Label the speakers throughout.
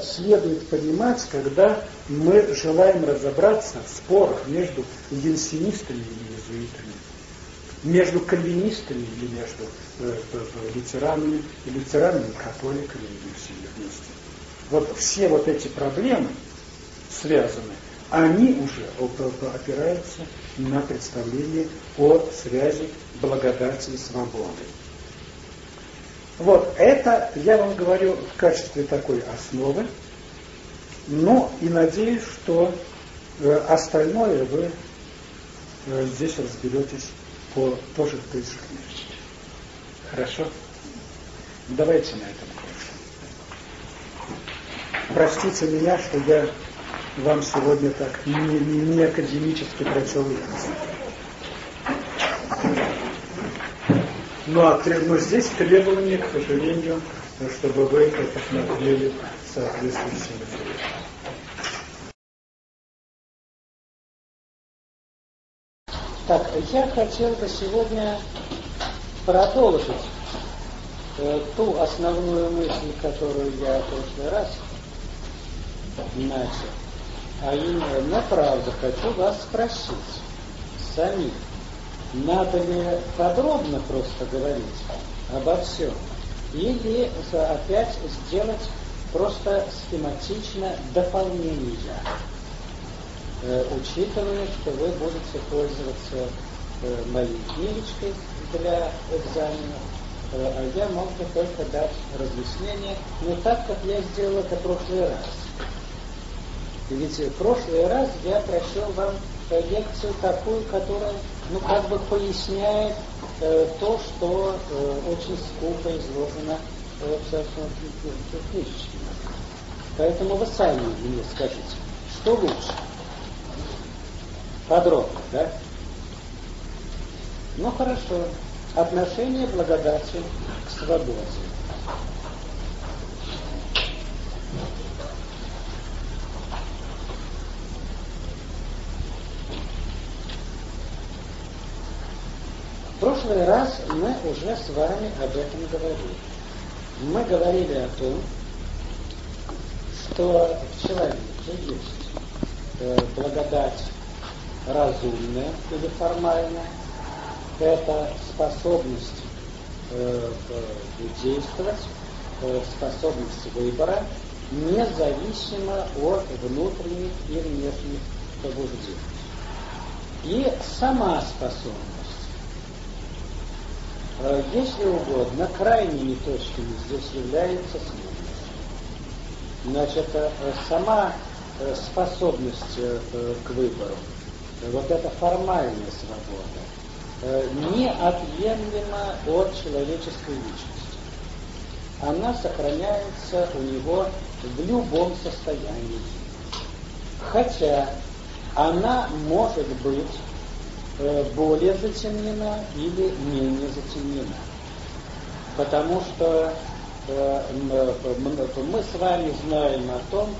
Speaker 1: следует понимать, когда мы желаем разобраться в спорах между янсинистами и иезуитами, между кальвинистами или между э, э, лютеранами, и лютеранами, и католиками, или все вместе. Вот все вот эти проблемы связаны, они уже опираются на представление о связи благодати и свободы. Вот это я вам говорю в качестве такой основы, но и надеюсь, что э, остальное вы э, здесь разберетесь по тоже в же книжечке. Хорошо? Давайте на этом кончим. Простите меня, что я вам сегодня так не, не, не академически прочел лекцию. Ну, а но здесь требование, к сожалению, чтобы вы это смотрели соответствующим. Так, я хотел бы сегодня продолжить э, ту основную мысль, которую я в прошлый раз начал. А именно, правда, хочу вас спросить самих надо ли подробно просто говорить обо всем, или опять сделать просто схематично дополнение, э, учитывая, что вы будете пользоваться э, моей книжечкой для экзамена, э, а я мог бы только дать разъяснение, но так, как я сделал это в прошлый раз. Ведь в прошлый раз я прочел вам лекцию такую, которая ну, как бы поясняет э, то, что э, очень скупо изложено э, в книжечке. Поэтому вы сами мне скажите, что лучше? Подробно, да? Ну хорошо. Отношение благодати к свободе. Прошлый раз мы уже с вами об этом говорили. Мы говорили о том, что в человеке есть э, благодать разумная или формальная, это способность э, действовать, э, способность выбора, независимо от внутренних и внешних побуждений. И сама способность Э, если угодно, крайними точками здесь является смерть. Значит, э, сама э, способность к выбору, вот эта формальная свобода, неотъемлема от человеческой личности. Она сохраняется у него в любом состоянии. Хотя она может быть Э, более затемнена или менее затемнена. Потому что э, э, мы с вами знаем о том,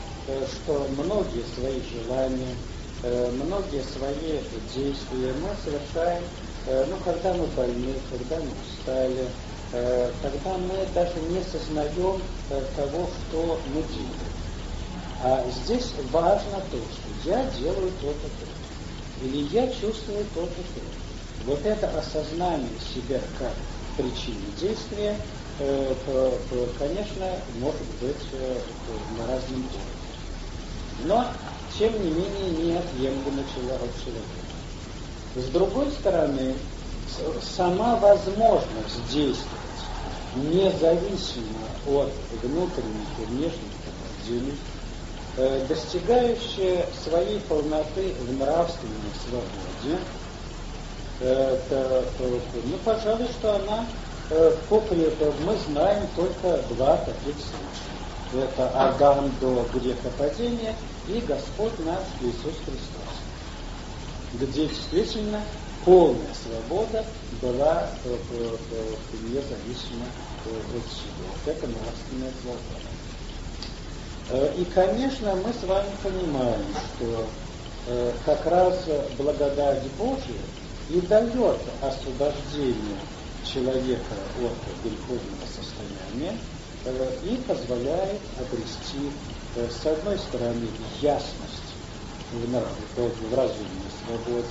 Speaker 1: что многие свои желания, многие свои действия мы совершаем, ну, когда мы больны, когда мы устали, когда мы даже не сознаем того, что мы делаем. А здесь важно то, что я делаю то-то, то или я чувствую то-то, то Вот это осознание себя как причины действия, э, конечно, может быть э, на разном уровне. Но, тем не менее, неотъемлемо от человека. С другой стороны, сама возможность действовать независимо от внутренних и внешних побуждений, Э, достигающая своей полноты в нравственной свободе, это, ну, пожалуй, что она э, по мы знаем только два таких случая. Это Адам до грехопадения и Господь наш Иисус Христос, где действительно полная свобода была э, независима от всего. Это нравственная свобода. Э, и, конечно, мы с вами понимаем, что э, как раз благодать Божия и дает освобождение человека от греховного состояния э, и позволяет обрести с одной стороны, ясность в, нраве, в разумной свободе,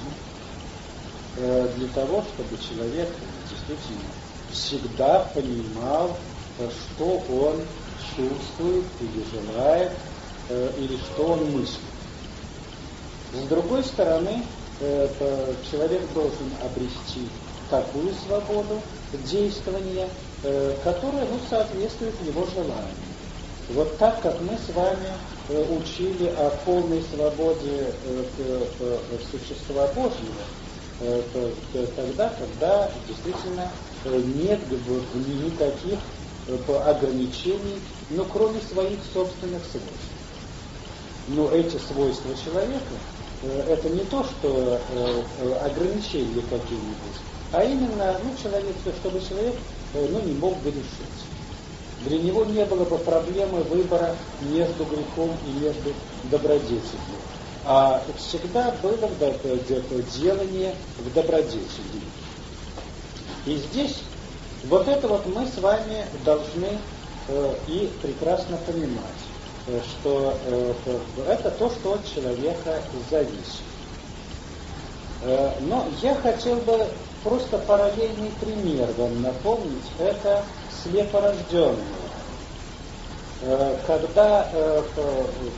Speaker 1: для того, чтобы человек действительно всегда понимал, что он чувствует или желает, или что он мыслит. С другой стороны, человек должен обрести такую свободу действования, которая ну, соответствует его желанию. Вот так, как мы с вами учили о полной свободе существа Божьего, тогда, когда действительно нет никаких ограничений, но кроме своих собственных свойств. Но эти свойства человека это не то, что ограничения какие-нибудь, а именно, ну, человек, чтобы человек ну, не мог грешить. Для него не было бы проблемы выбора между грехом и между добродетелью. А всегда было делание в добродетели. И здесь вот это вот мы с вами должны э, и прекрасно понимать, э, что э, это то, что от человека зависит. Э, но я хотел бы просто параллельный пример вам напомнить. Это слепорожденные. Э, когда э,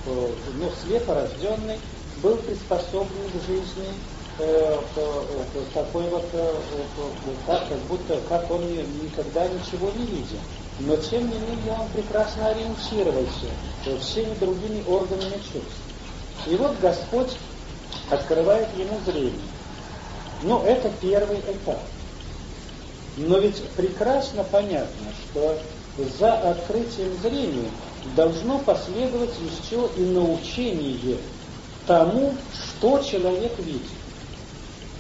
Speaker 1: ну, слепорожденный был приспособлен к жизни такой вот, как, как будто как он никогда ничего не видел. Но тем не менее он прекрасно ориентировался всеми другими органами чувств. И вот Господь открывает ему зрение. Ну, это первый этап. Но ведь прекрасно понятно, что за открытием зрения должно последовать еще и научение тому, что человек видит.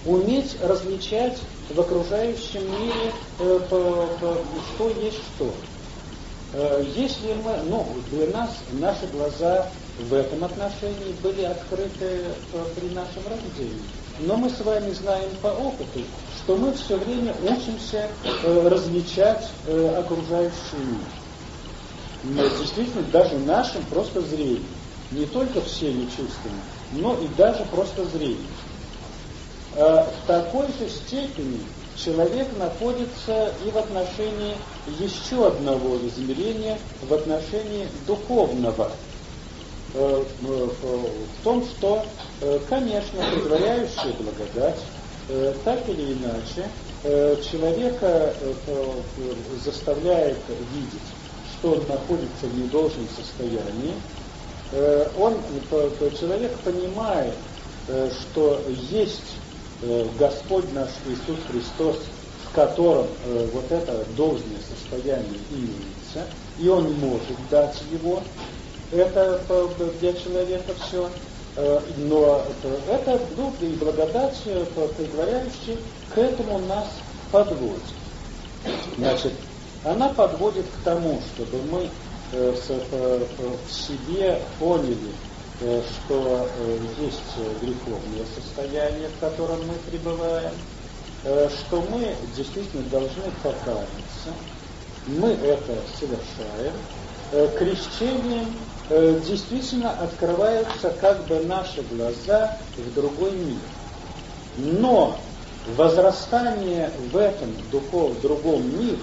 Speaker 1: Уметь различать в окружающем мире, э, по, по, что есть что. Э, если мы, ну, для нас наши глаза в этом отношении были открыты э, при нашем рождении. Но мы с вами знаем по опыту, что мы все время учимся э, различать э, окружающий мир. Но действительно, даже нашим просто зрением. Не только всеми чувствами, но и даже просто зрением. Э, в такой же степени человек находится и в отношении еще одного измерения, в отношении духовного. Э, э, в том, что, конечно, предваряющая благодать так или иначе человека заставляет видеть, что он находится в недолжном состоянии. Он, человек понимает, что есть Господь наш Иисус Христос, в котором вот это должное состояние имеется, и он может дать его, это для человека все, э, но это дух и благодать, э, предваряющий, к этому нас подводит. Значит, она подводит к тому, чтобы мы э, в себе поняли, что есть греховное состояние, в котором мы пребываем, что мы действительно должны покаяться, мы это совершаем, крещением Э, действительно открываются как бы наши глаза в другой мир. Но возрастание в этом духов, другом мире,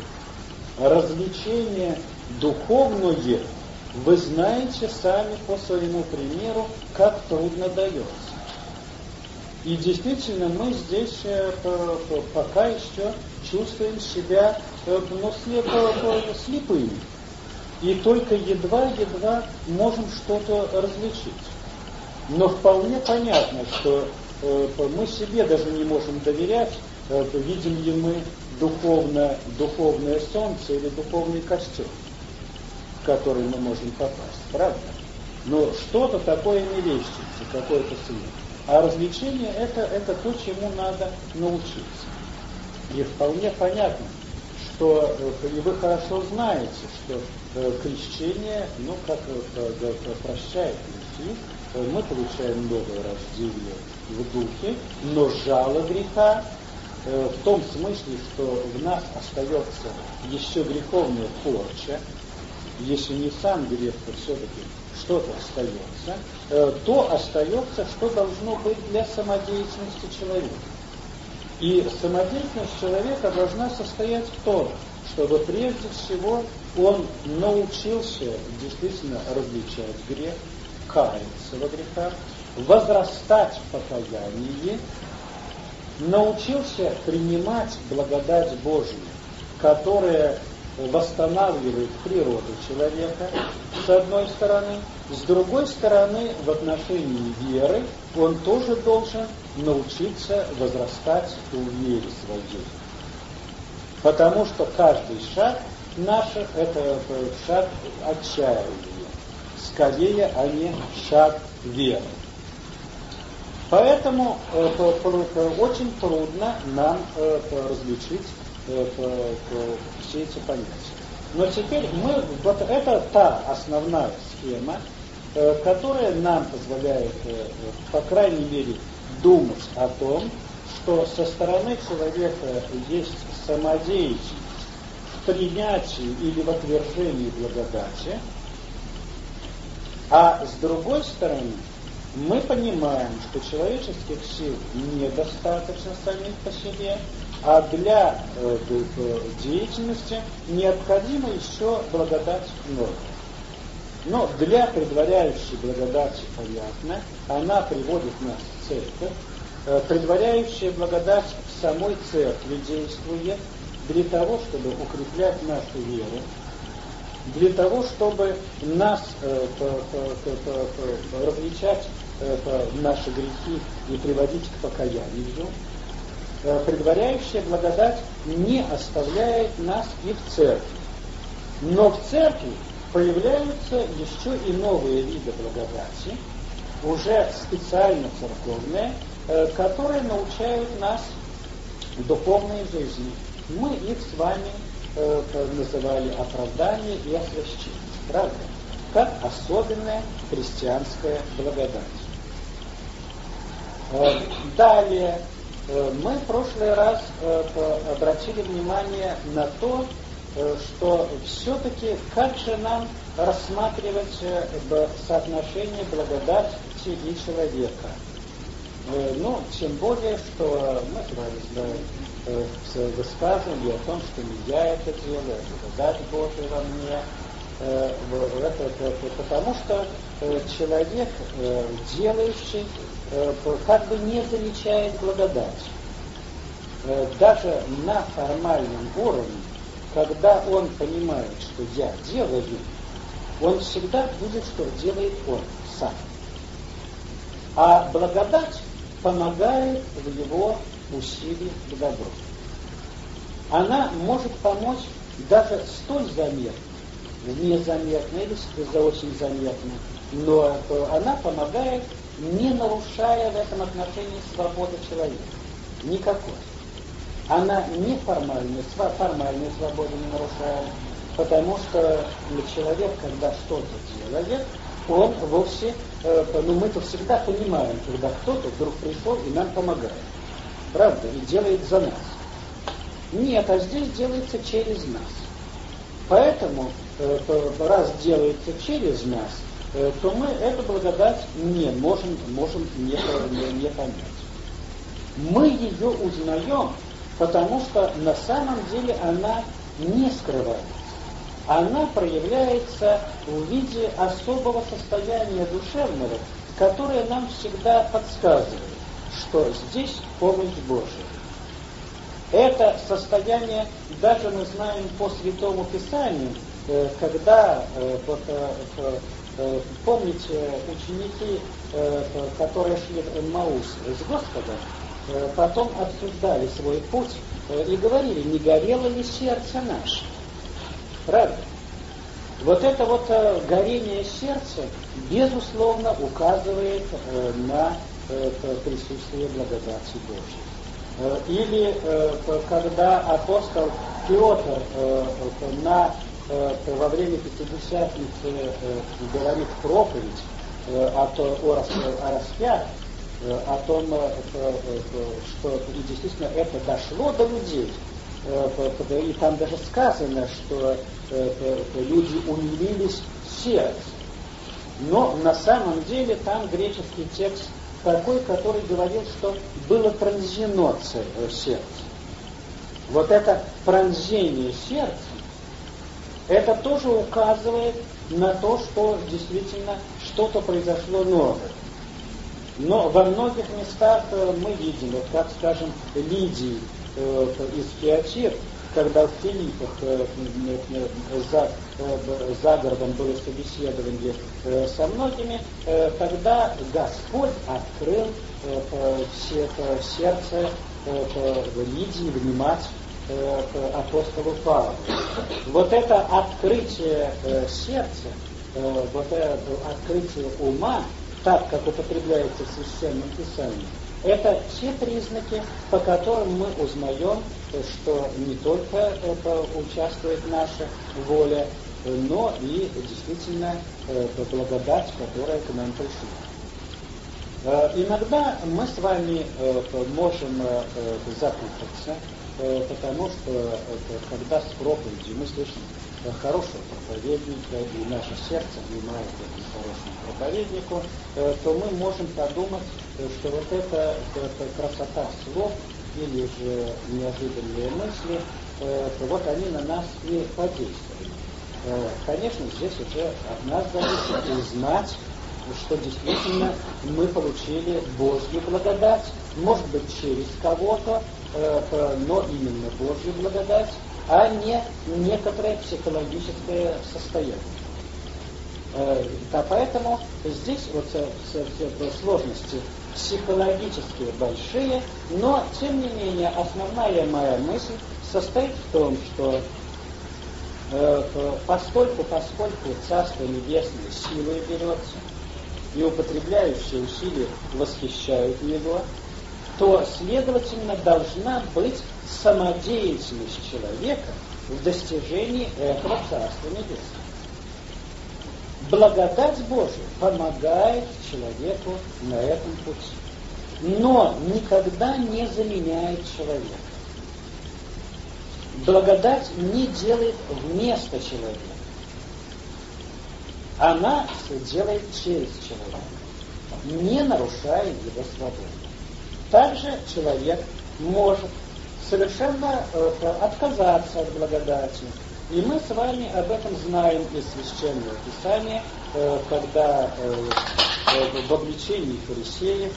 Speaker 1: развлечение духовное, вы знаете сами по своему примеру, как трудно дается. И действительно, мы здесь э, пока еще чувствуем себя э, ну, слепыми и только едва-едва можем что-то различить. Но вполне понятно, что э, мы себе даже не можем доверять, э, видим ли мы духовно, духовное солнце или духовный костюм, в который мы можем попасть, правда? Но что-то такое мерещится, какой-то свет. А развлечение это, это то, чему надо научиться. И вполне понятно, что э, и вы хорошо знаете, что э, крещение, ну, как э, прощает грехи, мы получаем новое рождение в духе, но жало греха в том смысле, что в нас остается еще греховная порча, если не сам грех, то все-таки что-то остается, то остается, что должно быть для самодеятельности человека. И самодеятельность человека должна состоять в том, чтобы прежде всего он научился действительно различать грех, каяться во грехах, возрастать в покаянии, научился принимать благодать Божию, которая восстанавливает природу человека, с одной стороны, с другой стороны, в отношении веры он тоже должен научиться возрастать в вере своей. Потому что каждый шаг наших – это шаг отчаяния. Скорее, а не шаг веры. Поэтому э, очень трудно нам э, различить все эти понятия. Но теперь мы, вот это та основная схема, которая нам позволяет, по крайней мере, думать о том, что со стороны человека есть самодеятельность в принятии или в отвержении благодати, а с другой стороны, мы понимаем, что человеческих сил недостаточно самих по себе, а для э, деятельности необходимо еще благодать новая. Но для предваряющей благодати, понятно, она приводит нас в церковь, э, предваряющая благодать в самой церкви действует для того, чтобы укреплять нашу веру, для того, чтобы нас э, различать э, наши грехи и приводить к покаянию, э, предваряющая благодать не оставляет нас и в церкви. Но в церкви появляются еще и новые виды благодати, уже специально церковные, э, которые научают нас духовной жизни. Мы их с вами э, называли оправдание и освящение. Правда? Как особенная христианская благодать. Э, далее, э, мы в прошлый раз э, обратили внимание на то, что все-таки как же нам рассматривать соотношение благодати и человека. Ну, тем более, что мы с вами знаем о том, что не я это делаю, а благодать Божия во мне. Это, это, потому что человек, делающий, как бы не замечает благодать. Даже на формальном уровне когда он понимает, что я делаю, он всегда будет, что делает он сам. А благодать помогает в его усилии к добру. Она может помочь даже столь заметно, незаметно или за очень заметно, но она помогает, не нарушая в этом отношении свободы человека. Никакой она неформальную, формальную свободу не нарушает, потому что человек, когда что-то делает, он вовсе, э, ну мы-то всегда понимаем, когда кто-то вдруг пришел и нам помогает. Правда? И делает за нас. Нет, а здесь делается через нас. Поэтому, э, раз делается через нас, то мы эту благодать не можем, можем не, не, не понять. Мы ее узнаем потому что на самом деле она не скрывается. Она проявляется в виде особого состояния душевного, которое нам всегда подсказывает, что здесь помощь Божия. Это состояние, даже мы знаем по Святому Писанию, э, когда, э, э, помните, ученики, которые шли в Маус с Господом, Э, потом обсуждали свой путь э, и говорили, не горело ли сердце наше. Правда? Вот это вот э, горение сердца, безусловно, указывает на присутствие благодати Божьей. Или когда апостол Петр на, во время Пятидесятницы говорит проповедь о, о, о распятии, Э, о том, э, э, что действительно это дошло до людей. И там даже сказано, что люди умилились сердцем. Но на самом деле там греческий текст такой, который говорил, что было пронзено сердце. Вот это пронзение сердца, это тоже указывает на то, что действительно что-то произошло новое. Но во многих местах э, мы видим, вот как, скажем, Лидии э, из Фиатир, когда в Филиппах э, за, за городом было собеседование со многими, тогда Господь открыл все сердце Лидии внимать апостолу Павлу. Вот это открытие сердца, вот это открытие ума, так, как употребляется в Священном Писании, это те признаки, по которым мы узнаем, что не только это участвует наша воля, но и действительно э, благодать, которая к нам пришла. Э, иногда мы с вами э, можем запутаться, потому что когда с проповедью мы слышим хорошего проповедника, и наше сердце внимает этому хорошему проповеднику, э, то мы можем подумать, э, что вот эта, эта красота слов или же неожиданные мысли, э, вот они на нас и подействуют. Конечно, здесь уже от нас зависит узнать, что действительно мы получили Божью благодать, может быть через кого-то, но именно Божью благодать, а не некоторое психологическое состояние. Э, да, поэтому здесь вот сложности психологические большие, но тем не менее основная моя мысль состоит в том, что э, постольку, поскольку Царство Небесное силой берется, и употребляющие усилия восхищают его, то, следовательно, должна быть самодеятельность человека в достижении этого Царства Небесного. Благодать Божия помогает человеку на этом пути, но никогда не заменяет человека. Благодать не делает вместо человека. Она делает через человека, не нарушая его свободу. Также человек может совершенно э, отказаться от благодати. И мы с вами об этом знаем из Священного Писания, э, когда э, в обличении фарисеев,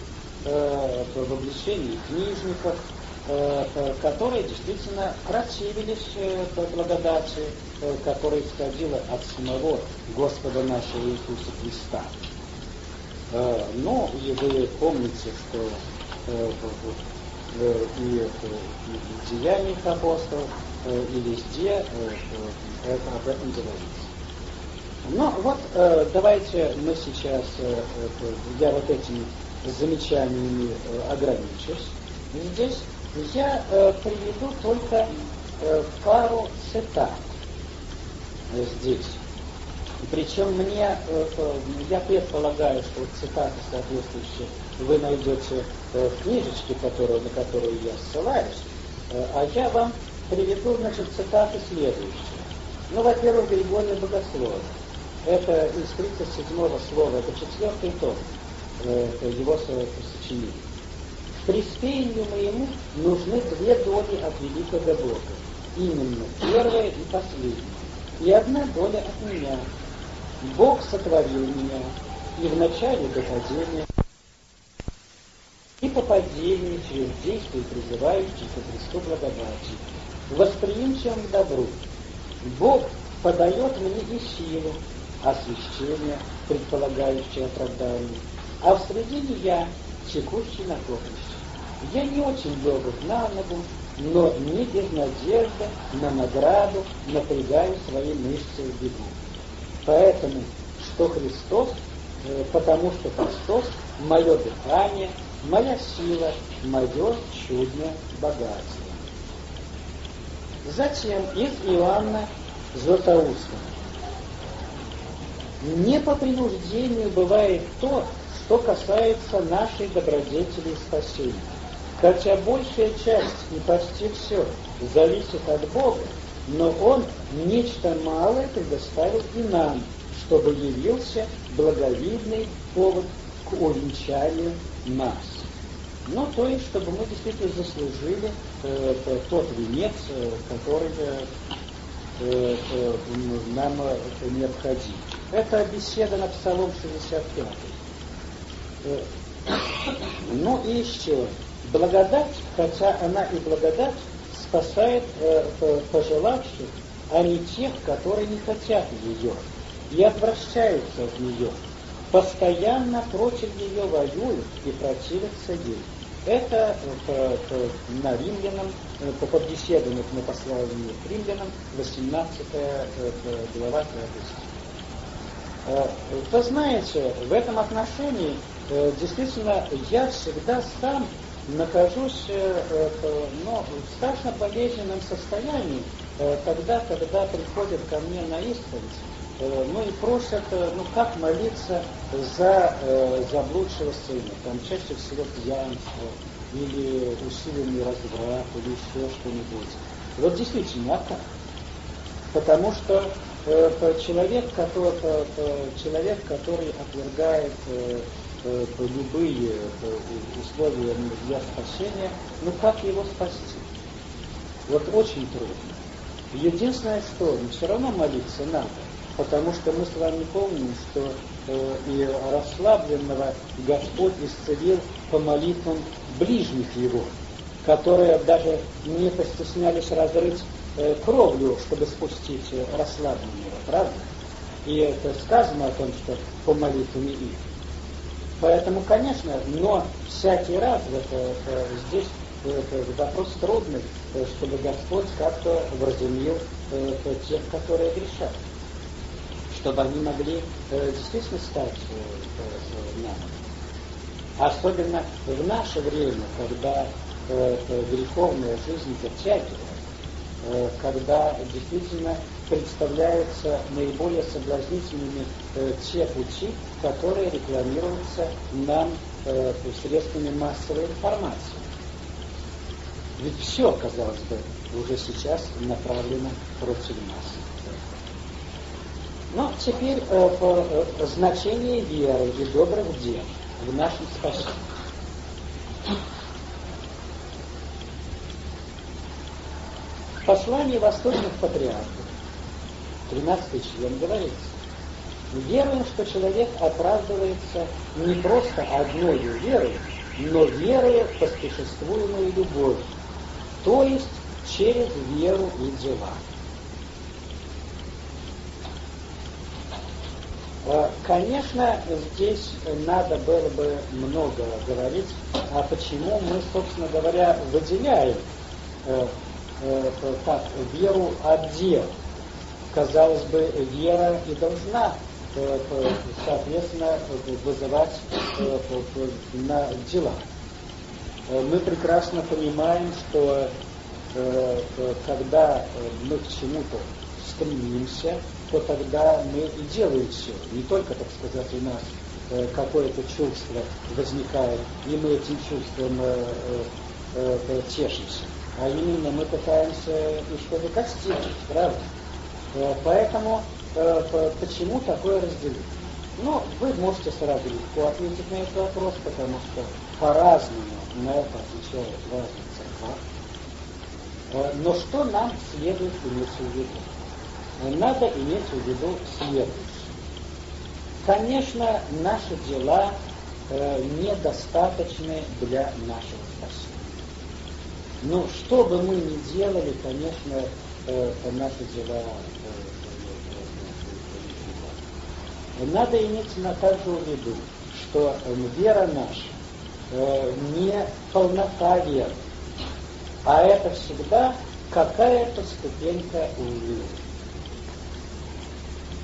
Speaker 1: в обличении книжников, которые действительно противились благодати, которая исходила от самого Господа нашего Иисуса Христа. Э, ну, и вы помните, что и в деяниях апостолов, э, и везде э, об этом говорится. Ну вот давайте мы сейчас, я вот этими замечаниями ограничусь. Здесь я приведу только пару цитат здесь. Причем мне, я предполагаю, что цитаты соответствующие вы найдете э, книжечки, которые, на которые я ссылаюсь, э, а я вам приведу, значит, цитаты следующие. Ну, во-первых, Григория Богослова. Это из 37-го слова, это четвертый том э, его сочинения. Приспеянию моему нужны две доли от великого Бога. Именно первая и последняя. И одна доля от меня. Бог сотворил меня, и в начале до падения и попадение через действие призывающих ко Христу благодати, восприимчивым к добру. Бог подает мне и силу, освящение, предполагающее оправдание, а в средине я, текущий на поприще. Я не очень долго на ногу, но не без надежды на награду напрягаю свои мышцы в бегу. Поэтому, что Христос, э, потому что Христос – мое дыхание – моя сила, мое чудное богатство. Затем из Иоанна Златоуста. Не по принуждению бывает то, что касается нашей добродетели и спасения. Хотя большая часть и почти все зависит от Бога, но Он нечто малое предоставил и нам, чтобы явился благовидный повод к увенчанию нас. Ну, то есть, чтобы мы действительно заслужили э, тот венец, э, который э, э, нам э, необходим. Это беседа на Псалом 65. Э, ну и еще. Благодать, хотя она и благодать, спасает э, пожелавших, а не тех, которые не хотят ее и отвращаются от нее постоянно против нее воюют и противятся ей. Это по, по, на римлянам, э, по подбеседованию на посланию к римлянам, 18 э, глава 5 э, Вы знаете, в этом отношении действительно я всегда сам нахожусь ну, в страшно болезненном состоянии, тогда, когда приходят ко мне на исповедь. Э, ну и просят, э, ну как молиться за э, заблудшего сына, там чаще всего пьянство, или усиленный разврат, или еще что-нибудь. Вот действительно, а как? Потому что э, человек, который, э, человек, который отвергает э, э, любые э, условия для спасения, ну как его спасти? Вот очень трудно. Единственное, что все равно молиться надо потому что мы с вами помним, что э, и расслабленного Господь исцелил по молитвам ближних его, которые даже не постеснялись разрыть э, кровлю, чтобы спустить э, расслабленного, правда? И это сказано о том, что по молитвам их. Поэтому, конечно, но всякий раз это, это, здесь это вопрос трудный, э, чтобы Господь как-то вразумил э, тех, которые грешат чтобы они могли э, действительно стать э, нами. Особенно в наше время, когда э, греховная жизнь затягивает, э, когда действительно представляются наиболее соблазнительными э, те пути, которые рекламируются нам э, средствами массовой информации. Ведь все, казалось бы, уже сейчас направлено против нас. Ну, теперь э, э, значение веры и добрых дел в нашем спасении. Послании восточных патриархов, 13 член, говорится, веруем, что человек оправдывается не просто одной верой, но верою, поспешествуемой любовью, то есть через веру и дела. Конечно, здесь надо было бы много говорить, а почему мы, собственно говоря, выделяем э, э, так, веру от дел. Казалось бы, вера и должна, э, соответственно, вызывать э, на дела. Э, мы прекрасно понимаем, что э, когда мы к чему-то стремимся, то тогда мы и делаем все. Не только, так сказать, у нас э, какое-то чувство возникает, и мы этим чувством э, э, э, тешимся, а именно мы пытаемся и что-то достигнуть, правда? Поэтому почему такое разделение? Ну, вы можете сразу легко ответить на этот вопрос, потому что по-разному на это отвечают церквах. Э, но что нам следует иметь в виду? Надо иметь в виду следующее. Конечно, наши дела э, недостаточны для нашего спасения. Но что бы мы ни делали, конечно, э, наши дела э, надо иметь на также в виду, что вера наша э, не полнота веры, а это всегда какая-то ступенька уровня. Э,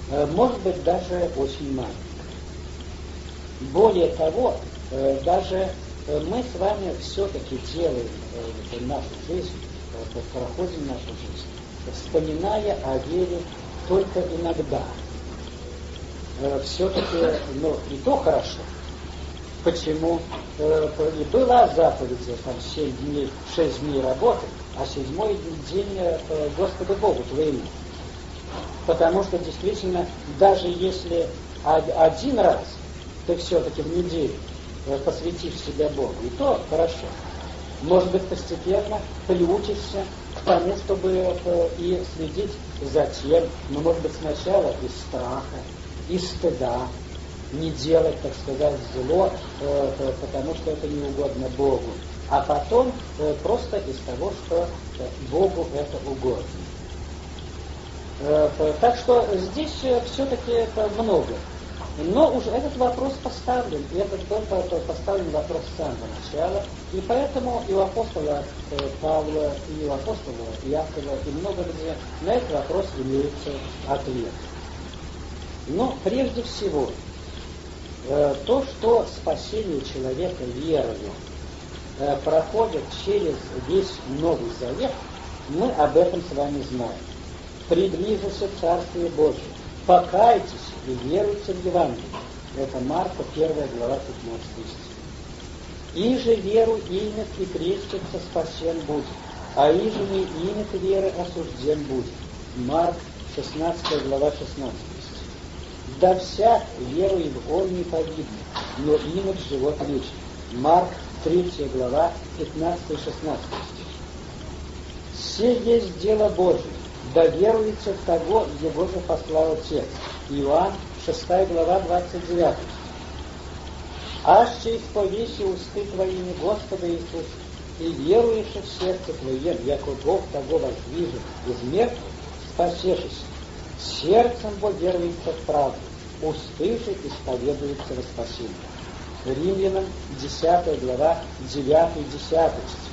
Speaker 1: может быть даже очень маленькая. Более того, э, даже э, мы с вами все-таки делаем нашу жизнь, проходим нашу жизнь, вспоминая о вере только иногда. Все-таки, ну, и то хорошо. Почему? И была заповедь, там, 7 дней, 6 дней работы, а седьмой день Господу Богу твоему. Потому что действительно, даже если один раз ты все-таки в неделю э, посвятишь себя Богу, и то хорошо. Может быть, постепенно приучишься к тому, чтобы э, и следить за тем, но, может быть, сначала из страха, из стыда, не делать, так сказать, зло, э, потому что это не угодно Богу, а потом просто из того, что Богу это угодно. Так что здесь все-таки это много. Но уже этот вопрос поставлен, и этот был поставлен вопрос с самого начала, и поэтому и у апостола э, Павла, и у апостола Якова, и много где на этот вопрос имеется ответ. Но прежде всего, э, то, что спасение человека верою э, проходит через весь Новый Завет, мы об этом с вами знаем. Приблизился Царствие Божие. Покайтесь и веруйте в Евангелие. Это Марка, 1 глава, 15 стих. И же веру имет и крестится спасен будет, а и же не имет веры осужден будет. Марк, 16 глава, 16 стих. Да всяк верует он не погибнет, но имет живот вечный. Марк, 3 глава, 15-16 стих. Все есть дело Божие, да в того, его же послал Отец. Иоанн, 6 глава, 29. «Аще исповеси усты твоими Господа Иисус, и веруешь в сердце твоем, яко Бог того воздвижет из мертвых, спасешься. Сердцем Бог веруется в правду, усты же исповедуются во спасение». Римлянам, 10 глава, 9-10 стих.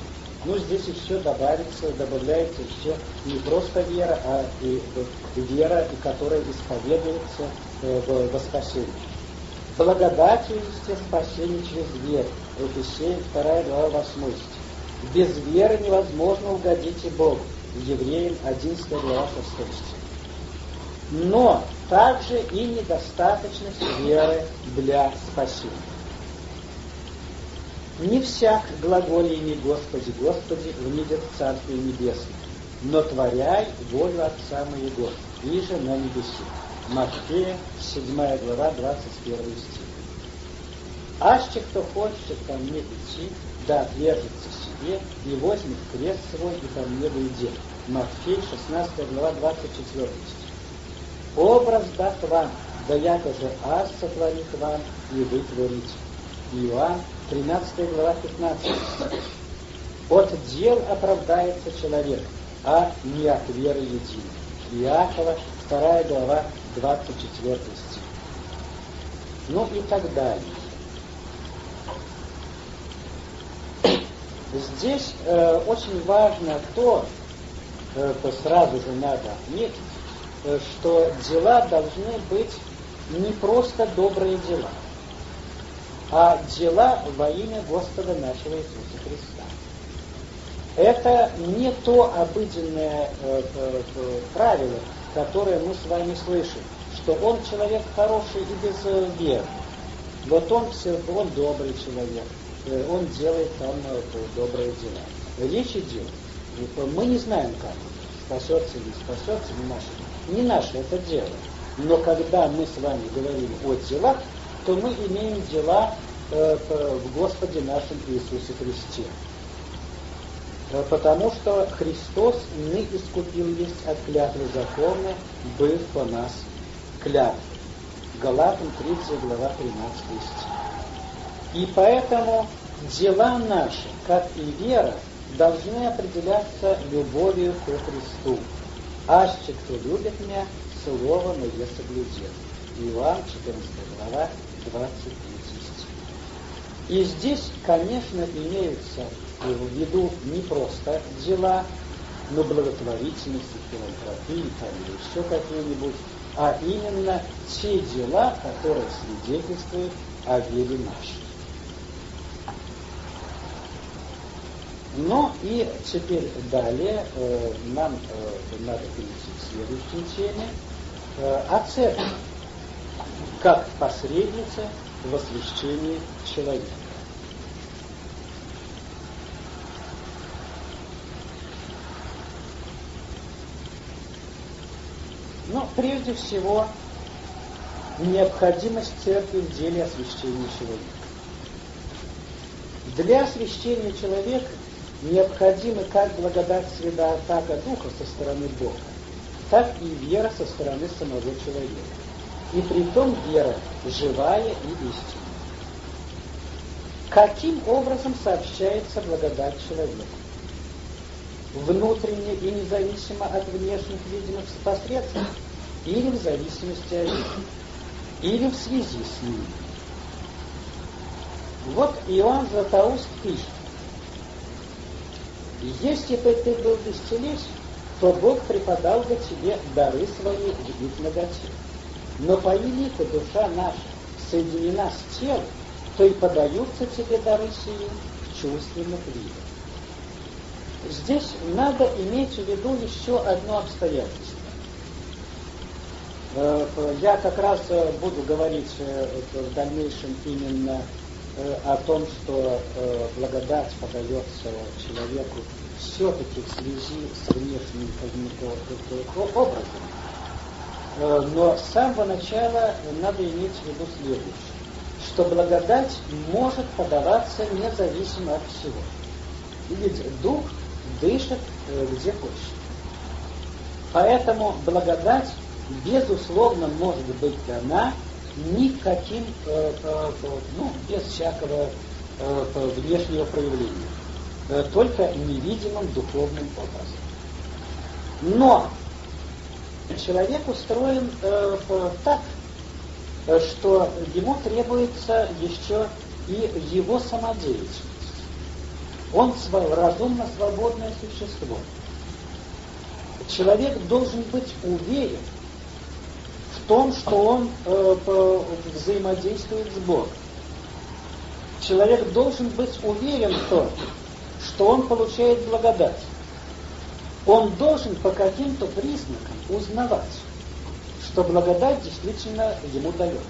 Speaker 1: Ну, здесь еще добавится, добавляется еще не просто вера, а и, и вера, и которая исповедуется э, в, во спасении. Благодатью есть спасение через веру. Ефесеям 2 глава 8 стих. Без веры невозможно угодить и Богу. Евреям 11 глава 6 стих. Но также и недостаточность веры для спасения. Не всяк глаголиями «Господи, Господи» внидет Царствие Небесное, но творяй волю Отца моего, и же на небесе. Матфея, 7 глава, 21 стих. Аще кто хочет ко мне идти, да отвержется себе, и возьмет крест свой, и ко мне выйдет. Матфей, 16 глава, 24 стих. Образ дат вам, да яко же аз сотворит вам, и вы творите. Иоанн, 13 глава, 15 От дел оправдается человек, а не от веры единой. Иакова, 2 глава, 24 стих. Ну и так далее. Здесь э, очень важно то, э, сразу же надо отметить, э, что дела должны быть не просто добрые дела – а дела во имя Господа нашего Иисуса Христа. Это не то обыденное э, э, э, правило, которое мы с вами слышим, что он человек хороший и без э, веры. Вот он, он добрый человек, э, он делает там добрые дела. Речь идет, мы не знаем как, спасется или спасется, не наше, не наше это дело. Но когда мы с вами говорим о делах, то мы имеем дела э, в Господе нашем Иисусе Христе. Э, потому что Христос не искупил есть от клятвы закона, быв по нас клятв. Галатам 3 глава 13 стих. И поэтому дела наши, как и вера, должны определяться любовью к Христу. Аще кто любит меня, слово мое соблюдет. Иоанн 14 глава 23 стих. И здесь, конечно, имеются в виду не просто дела, но благотворительности, филантропии там, или еще какие-нибудь, а именно те дела, которые свидетельствуют о вере нашей. Ну и теперь далее э, нам э, надо перейти к следующей теме. Э, о церкви как посредница в освящении человека. Ну, прежде всего, необходимость церкви в деле освящения человека. Для освящения человека необходимы как благодать Святого Духа со стороны Бога, так и вера со стороны самого человека. И при том вера живая и истинная. Каким образом сообщается благодать человеку? Внутренне и независимо от внешних видимых посредств или в зависимости от них, или в связи с ними. Вот Иоанн Златоуст пишет, если бы ты был бестелесен, то Бог преподал бы тебе дары свои в их многоте. Но появится душа наша соединена с телом, то и подаются тебе дары сии в чувственных видах. Здесь надо иметь в виду еще одно обстоятельство. Э, я как раз э, буду говорить э, в дальнейшем именно о том, что благодать подается человеку все-таки в связи с внешним образом. Но с самого начала надо иметь в виду следующее, что благодать может подаваться независимо от всего. Ведь Дух дышит где хочет. Поэтому благодать безусловно, может быть дана никаким, э, э, ну, без всякого э, внешнего проявления, э, только невидимым духовным образом. Но человек устроен э, так, что ему требуется еще и его самодеятельность. Он разумно свободное существо. Человек должен быть уверен, том, что он э, взаимодействует с Богом. Человек должен быть уверен в том, что он получает благодать. Он должен по каким-то признакам узнавать, что благодать действительно ему дается.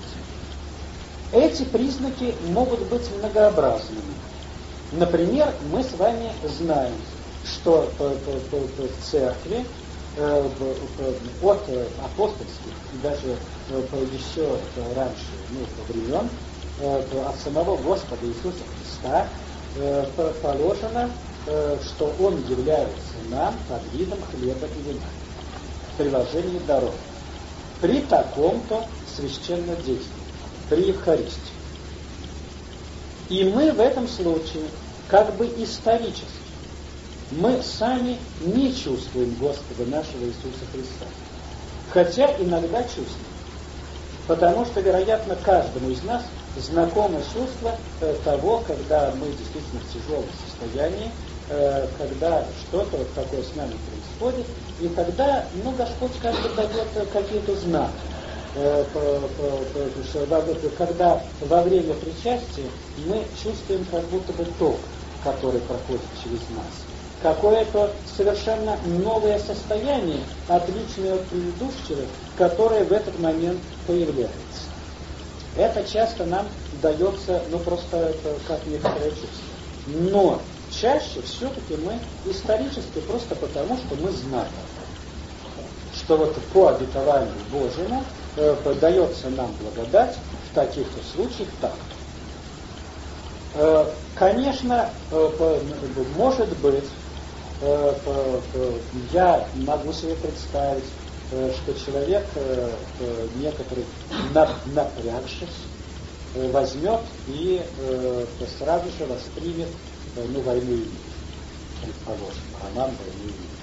Speaker 1: Эти признаки могут быть многообразными. Например, мы с вами знаем, что в церкви Э, от э, апостольских и даже э, еще раньше, ну, времен, от самого Господа Иисуса Христа положено, что Он является нам под видом хлеба и вина в приложении даров. При таком-то священном действии, при Евхаристии. И мы в этом случае как бы исторически мы сами не чувствуем Господа нашего Иисуса Христа. Хотя иногда чувствуем. Потому что, вероятно, каждому из нас знакомо чувство э, того, когда мы действительно в тяжелом состоянии, э, когда что-то вот такое с нами происходит, и когда, ну, Господь как бы дает какие-то знаки. Э, когда во время причастия мы чувствуем как будто бы ток, который проходит через нас какое-то совершенно новое состояние, отличное от предыдущего, которое в этот момент появляется. Это часто нам дается, ну просто это как некоторое чувство. Но чаще все-таки мы исторически просто потому, что мы знаем, что вот по обетованию Божьему э, дается нам благодать в таких-то случаях так. Э, конечно, э, может быть, Э, я могу себе представить, э, что человек, э, некоторый напрягшись, возьмет и сразу же воспримет ну, мир, предположим, роман «Войну и мир».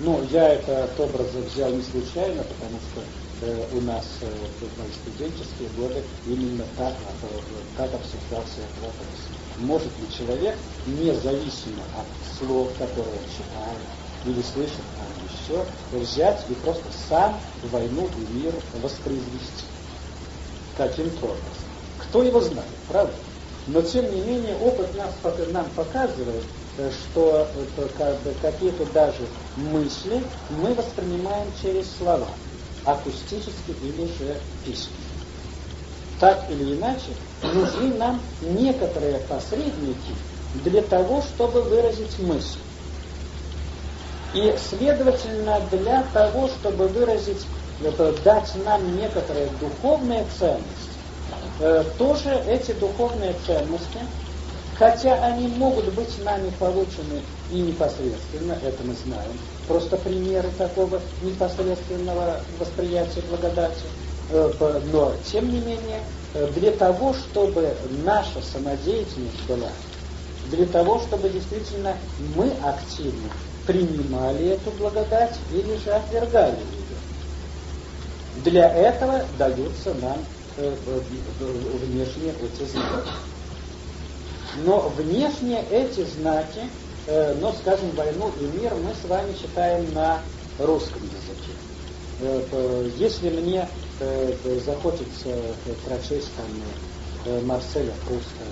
Speaker 1: Ну, я этот образ взял не случайно, потому что у нас в мои студенческие годы именно так, так обсуждался этот вопрос может ли человек, независимо от слов, которые он читает или слышит там еще, взять и просто сам войну и мир воспроизвести каким-то образом. Кто его знает, правда? Но тем не менее опыт нас, нам показывает, э, что какие-то даже мысли мы воспринимаем через слова, акустически или же письменно так или иначе, нужны нам некоторые посредники для того, чтобы выразить мысль. И, следовательно, для того, чтобы выразить, дать нам некоторые духовные ценности, э, тоже эти духовные ценности, хотя они могут быть нами получены и непосредственно, это мы знаем, просто примеры такого непосредственного восприятия благодати, э, но, тем не менее, э, для того, чтобы наша самодеятельность была, для того, чтобы действительно мы активно принимали эту благодать или же отвергали ее. Для этого даются нам внешние эти знаки. Но внешне эти знаки, э, ну, скажем, войну и мир мы с вами читаем на русском языке. Э, если мне захочется прочесть там Марселя Пруста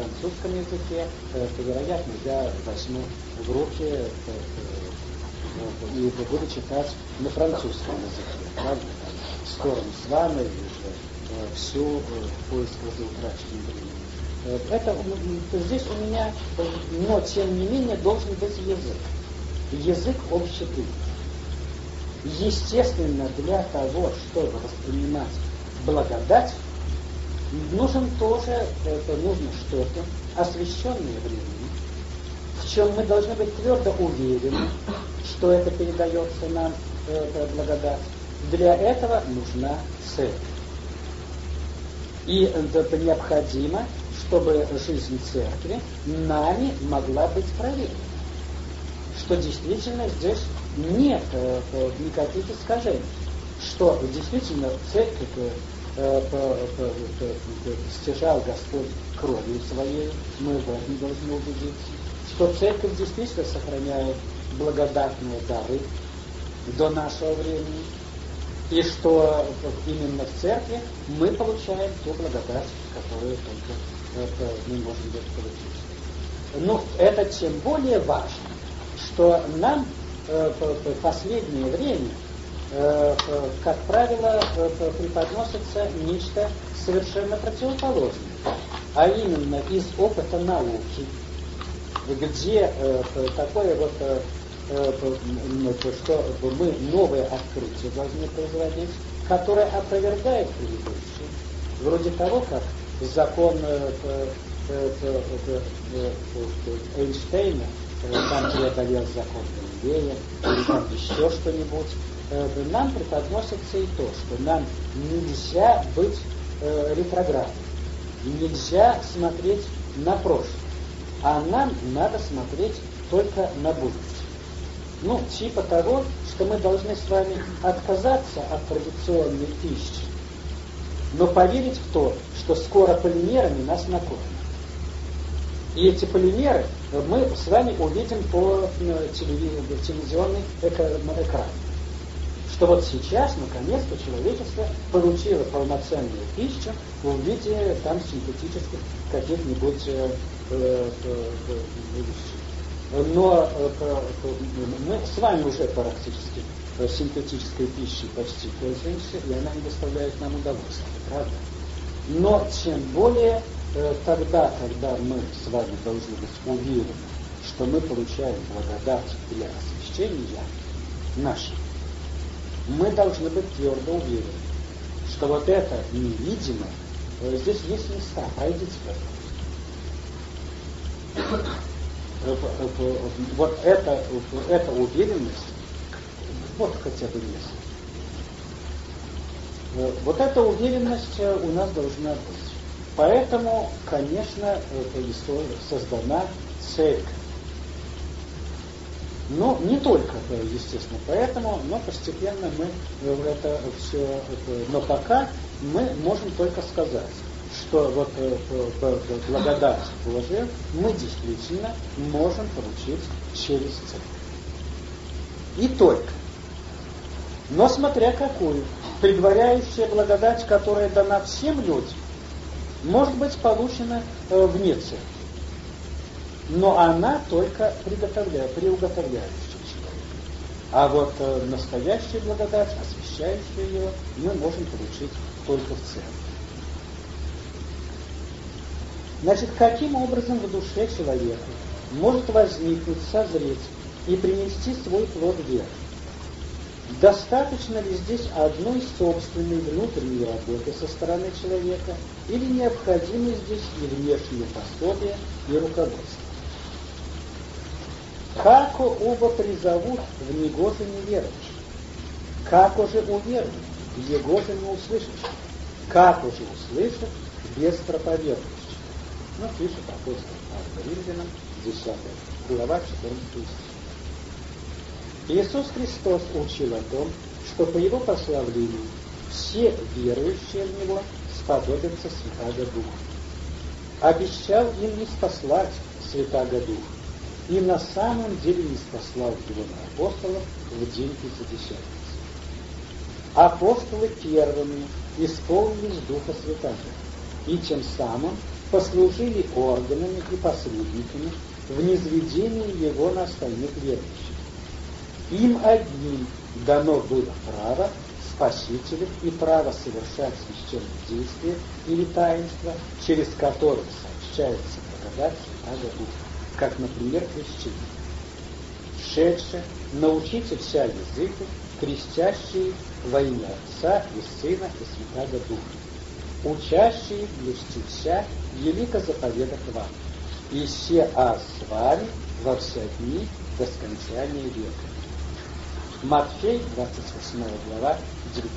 Speaker 1: французском языке, то, вероятно, я возьму в руки э, э, и буду читать на французском языке, правда? Скором с вами, или же э, поиск за утраченным временем. Это здесь у меня, но тем не менее должен быть язык. Язык общепринятый. Естественно, для того, чтобы воспринимать благодать, нужен тоже, это нужно что-то, освященное временем, в чем мы должны быть твердо уверены, что это передается нам, это благодать. Для этого нужна цель. И это необходимо, чтобы жизнь церкви нами могла быть проверена. Что действительно здесь нет э, никаких искажений. Что действительно церковь стяжал Господь кровью своей, мы в этом должны убедиться, что церковь действительно сохраняет благодатные дары до нашего времени, и что именно в церкви мы получаем ту благодать, которую только мы можем получить. Но это тем более важно, что нам э, в последнее время э, как правило, э, преподносится нечто совершенно противоположное, а именно из опыта науки, где такое вот, что мы новое открытие должны производить, которое опровергает предыдущее, вроде того, как закон Эйнштейна, там преодолел закон Галилея, или там еще что-нибудь, Э, нам преподносится и то, что нам нельзя быть э, ретроградом, нельзя смотреть на прошлое, а нам надо смотреть только на будущее. Ну, типа того, что мы должны с вами отказаться от традиционной пищи, но поверить в то, что скоро полимерами нас накормят. И эти полимеры мы с вами увидим по э, телевизионной экрану что вот сейчас, наконец-то, человечество получило полноценную пищу в виде там синтетических каких-нибудь э, э, э, но мы с вами уже практически синтетической пищей почти пользуемся, и она не доставляет нам удовольствия, правда? Но тем более тогда, когда мы с вами должны быть уверены, что мы получаем благодать для освящения нашей мы должны быть твердо уверены, что вот это невидимое, э, здесь есть места, пройдите, пожалуйста. Э, э, вот эта, эта уверенность, вот хотя бы место. Вот эта уверенность у нас должна быть. Поэтому, конечно, создана церковь. Но не только, естественно, поэтому, но постепенно мы это все, но пока мы можем только сказать, что вот благодать Божия мы действительно можем получить через церковь. И только. Но смотря какую. Предваряющая благодать, которая дана всем людям, может быть получена э, вне церкви но она только приготовляет, приуготовляющая человека. А вот э, настоящая благодать, освящающая ее, мы можем получить только в церкви. Значит, каким образом в душе человека может возникнуть, созреть и принести свой плод веры. Достаточно ли здесь одной собственной внутренней работы со стороны человека, или необходимы здесь и внешние пособия и руководство? Како оба призовут в негоже неверующих? Как уже уверовать, его же не услышишь? Как уже услышат без проповедующих? Пишет апостол Павел Римлянам, 10 глава, 14 стих. Иисус Христос учил о том, что по Его прославлению все верующие в Него сподобятся Святаго Духа. Обещал им не спаслать Святаго Духа, и на самом деле не спаслал его на апостолов в день Пятидесятницы. Апостолы первыми исполнились Духа Святаго, и тем самым послужили органами и посредниками в низведении его на остальных верующих. Им одним дано было право спасителей и право совершать священные действия или таинства, через которые сообщается благодать Святого Духа, как, например, крещение. Шедше, научите вся языки, крестящие во имя Отца и Сына и Святого Духа, учащие блюсти вся велико заповедах вам, и все аз с вами во все дни до скончания века. Матфей, 28 глава,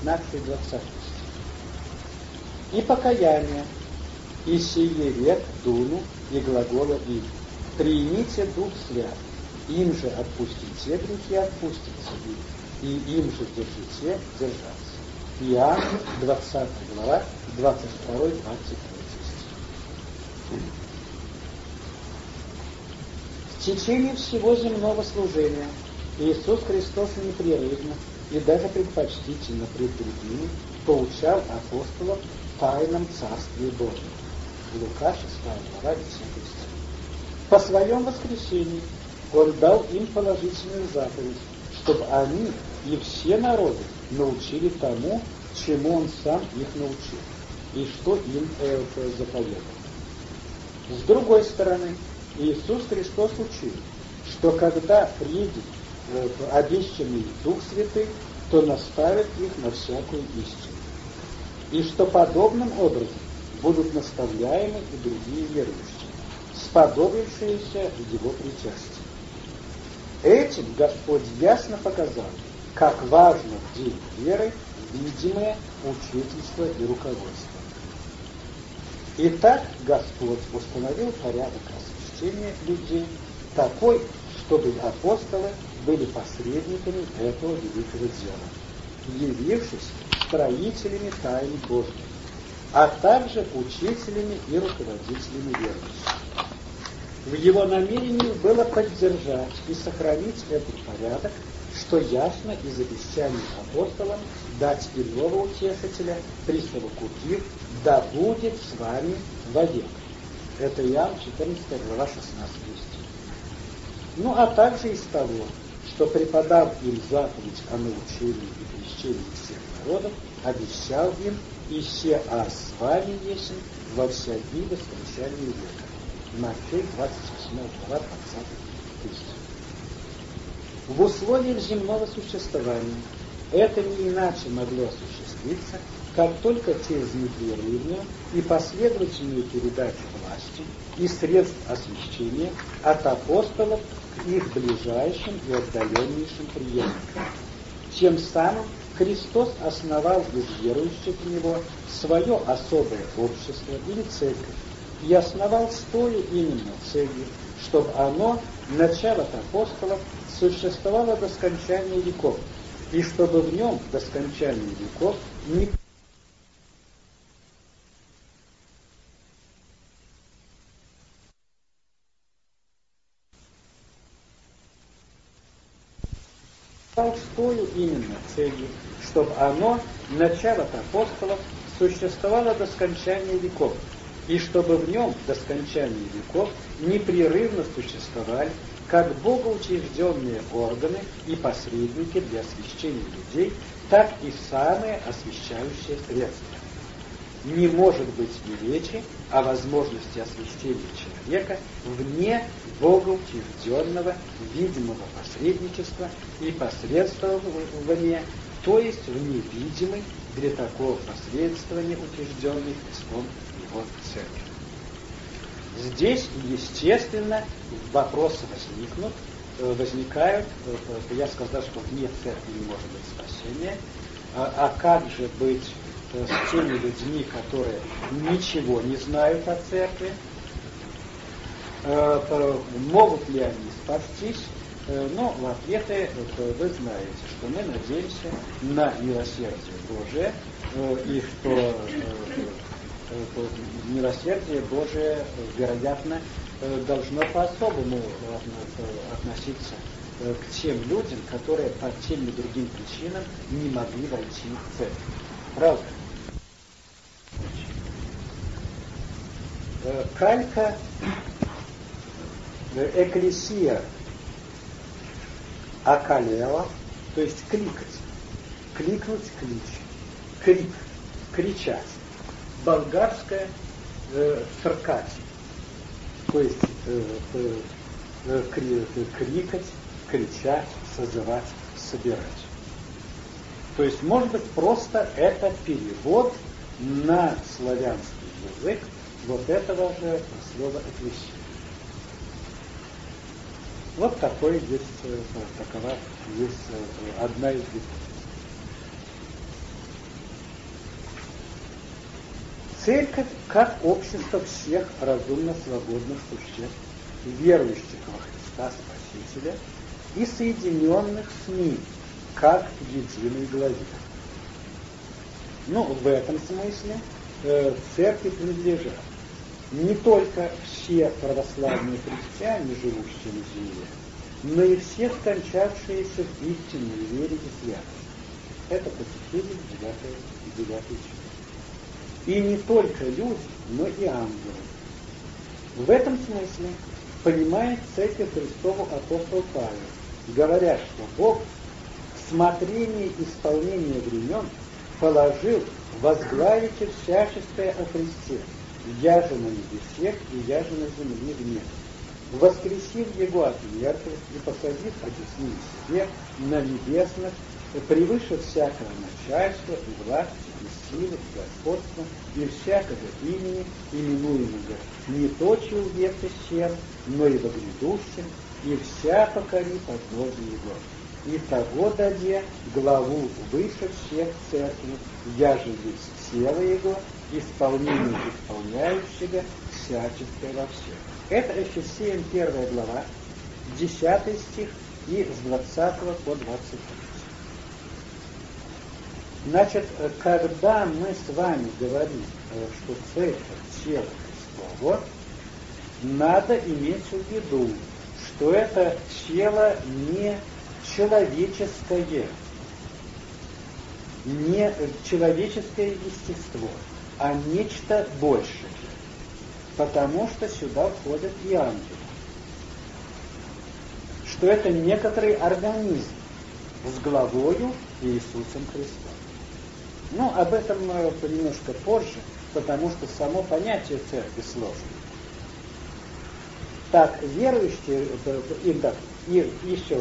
Speaker 1: 19-20 И покаяние, и сие век дуну и глагола им. Примите Дух Свят, им же отпустите грехи, отпустите им, и им же держите держаться. Иоанн, 20 глава, 22-23 В течение всего земного служения – Иисус Христос непрерывно и даже предпочтительно пред другими поучал апостолов тайном Царстве Божьем. Лука 6 глава 10 стих. По своем воскресении Он дал им положительную заповедь, чтобы они и все народы научили тому, чему Он сам их научил, и что им это заповедал. С другой стороны, Иисус Христос учил, что когда приедет обещанный Дух Святый, то наставит их на всякую истину. И что подобным образом будут наставляемы и другие верующие, сподобившиеся его причастия. Этим Господь ясно показал, как важно в день веры видимое учительство и руководство. Итак, Господь установил порядок освящения людей такой, чтобы апостолы были посредниками этого великого дела, явившись строителями тайн Божьих, а также учителями и руководителями верующих. В его намерении было поддержать и сохранить этот порядок, что ясно из обещаний апостолам дать иного утешителя, присовокупив «Да будет с вами вовек». Это Иоанн 14 глава 16 стих. Ну а также из того, что, преподав им заповедь о научении и крещении всех народов, обещал им, и все а с вами есть во все дни до скончания века. Матфей, 28 глава, 20 стих. В условиях земного существования это не иначе могло осуществиться, как только через непрерывную и последовательную передачу власти и средств освящения от апостолов их ближайшим и отдаленнейшим преемникам. Тем самым Христос основал из верующих в Него свое особое общество или церковь и основал с той именно целью, чтобы оно, начало апостолов, существовало до скончания веков, и чтобы в нем до скончания веков не Толстою именно целью, чтобы оно, начало апостолов, существовало до скончания веков, и чтобы в нем до скончания веков непрерывно существовали как богоучрежденные органы и посредники для освящения людей, так и самые освящающие средства. не может быть и речи о возможности освящения человека вне богоутвержденного видимого посредничества и посредствования, то есть в невидимой для такого посредствования утвержденной песком его церкви. Здесь, естественно, вопросы возникнут, э, возникают, э, я сказал, что вне церкви не может быть спасения, а, а как же быть э, с теми людьми, которые ничего не знают о церкви, могут ли они спастись, но в ответы вы знаете, что мы надеемся на милосердие Божие, и что милосердие Божие, вероятно, э, должно по-особому э, относиться э, к тем людям, которые по тем или другим причинам не могли войти в церковь. Правда? Калька эклесия акалева, то есть кликать, кликнуть клич, крик, кричать болгарская э, циркать, то есть э, э, э кри, крикать, кричать, созывать, собирать. То есть, может быть, просто это перевод на славянский язык вот этого же слова «эклесия». Вот такой есть, э, такова есть э, одна из гипотез. Церковь как общество всех разумно свободных существ, верующих во Христа Спасителя и соединенных с Ним, как единой главе. Ну, в этом смысле э, церкви принадлежат не только все православные христиане, живущие на земле, но и все скончавшиеся в истинной вере и святости. Это посетитель 9, 9 член. И не только люди, но и ангелы. В этом смысле понимает Церковь Христову апостол Павел, говоря, что Бог в смотрении исполнения времен положил возглавите всяческое о Христе, я же на небесех и я же на земле в небе, воскресив Его от мертвых и посадив одесную себе на небесных, превыше всякого начальства и власти и силы, и господства, и всякого имени, именуемого не то человек исчез, но и во и вся покори подножие его. И того даде главу выше всех церкви, я же есть тело его, исполнение исполняющего всяческое во всем. Это Эфесиям первая глава, 10 стих и с 20 по 23. Значит, когда мы с вами говорим, э, что церковь – тело Христово, надо иметь в виду, что это тело не человеческое, не человеческое естество, а нечто большее, потому что сюда входят и ангелы. Что это некоторый организм с главою Иисусом Христом. Ну, об этом немножко позже, потому что само понятие церкви сложно. Так, верующие, и, да, и еще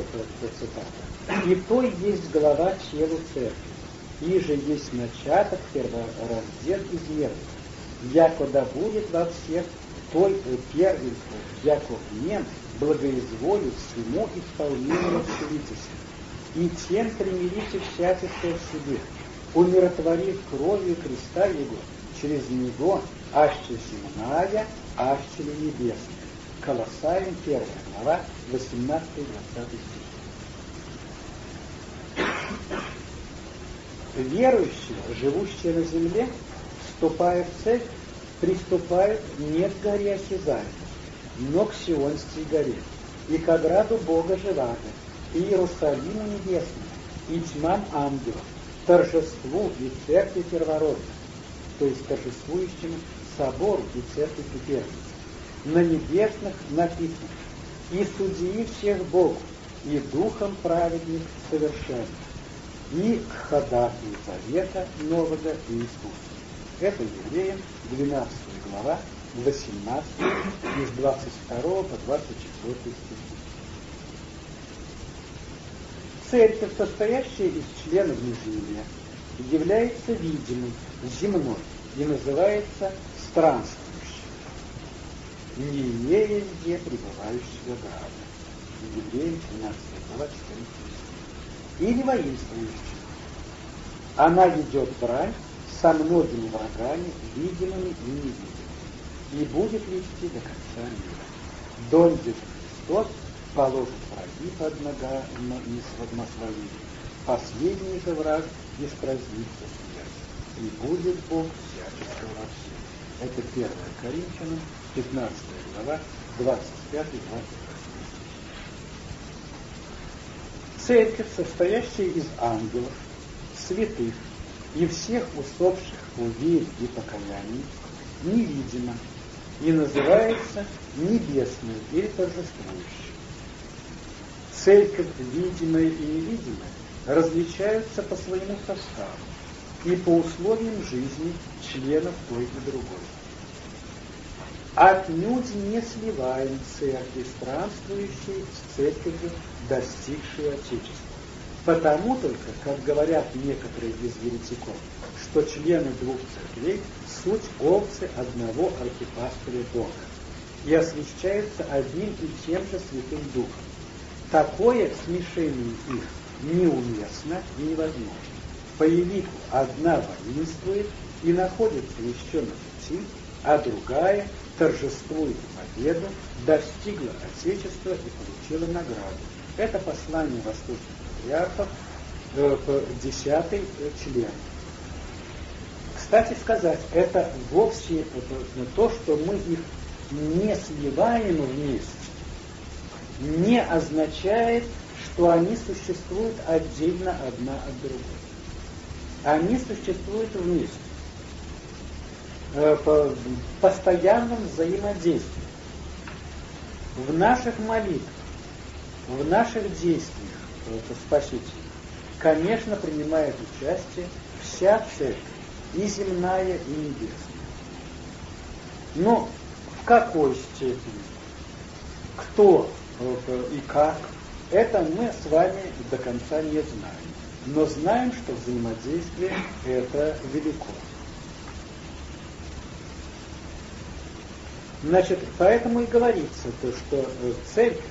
Speaker 1: цитата. «И то есть глава телу церкви, и же есть начаток первораздел из веры, якода будет во всех той первенство, яко в нем благоизволит всему исполнению святости, и тем примирите всяческое в себе, умиротворив кровью креста Его, через Него аще земная, аще небесная. Колоссаем 1 глава, 18-20 стих. Верующие, живущие на земле, вступая в цель, приступают не к горе осязаемой, но к Сионской горе, и к ограду Бога живаго, и Иерусалиму небесному, и тьмам ангелов, торжеству и церкви первородной, то есть торжествующему собору и церкви первенца. На небесных написано, и судьи всех Богу, и духом праведник совершенно, и к ходатаю завета нового Иисуса. Это Евреям, 12 глава, 18, из 22 по 24 стихи. Церковь, состоящая из членов Неземля, является видимой, земной и называется странствующей, не имея где пребывающего града. Евреям 17 глава 14 Или воинствующей. Она ведет брань со многими врагами, видимыми и невидимыми, и будет вести до конца мира. Донде Христос положит враги под нога на свои. Последний же враг испразднится смерть, и будет Бог всячество во всем. Это 1 Коринфянам, 15 глава, 25-28 Церковь, состоящая из ангелов, святых и всех усопших в вере и покаянии, невидима и называется небесной или торжествующей. Церковь, видимая и невидимая, различаются по своему составу и по условиям жизни членов той и другой. Отнюдь не сливаем церкви, странствующей с церковью, достигшей Отечества. Потому только, как говорят некоторые из еретиков, что члены двух церквей – суть овцы одного архипастыря Бога и освящаются одним и тем же Святым Духом. Такое смешение их неуместно и невозможно. По елику одна воинствует и находится еще на пути, а другая торжествует победу, достигла Отечества и получила награду. Это послание восточных патриархов, э, десятый э, член. Кстати сказать, это вовсе то, что мы их не сливаем вместе, не означает, что они существуют отдельно одна от другой. Они существуют вместе, э, по постоянном взаимодействии. В наших молитвах, в наших действиях это спаситель, конечно, принимает участие вся церковь, и земная, и небесная. Но в какой степени, кто и как, это мы с вами до конца не знаем. Но знаем, что взаимодействие это велико. Значит, поэтому и говорится то, что э, церковь,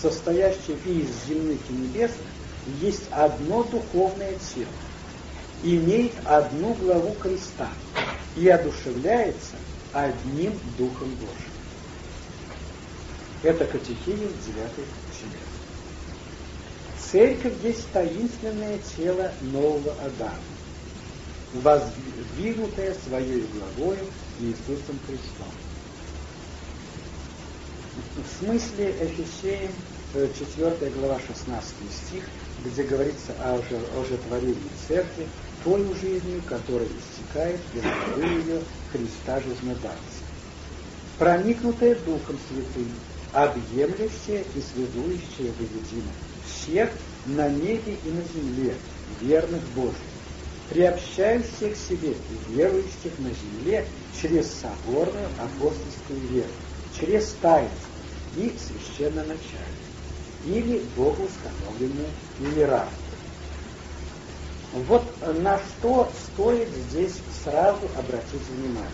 Speaker 1: состоящая и из земных и небесных, есть одно духовное тело, имеет одну главу креста и одушевляется одним Духом Божьим. Это катехизис 9 член. Церковь есть таинственное тело нового Адама, воздвигнутое своей главою Иисусом Христом. В смысле Эфесеям 4 глава 16 стих, где говорится о ожитворении церкви, той жизнью, которая истекает из ее Христа жизнодавца. Проникнутая Духом Святым, объемлющая и связующая воедино всех на небе и на земле, верных Божьих, приобщающих к себе верующих на земле через соборную апостольскую веру, через таинство и священноначалие, или Богу установленную иерархию. Вот на что стоит здесь сразу обратить внимание.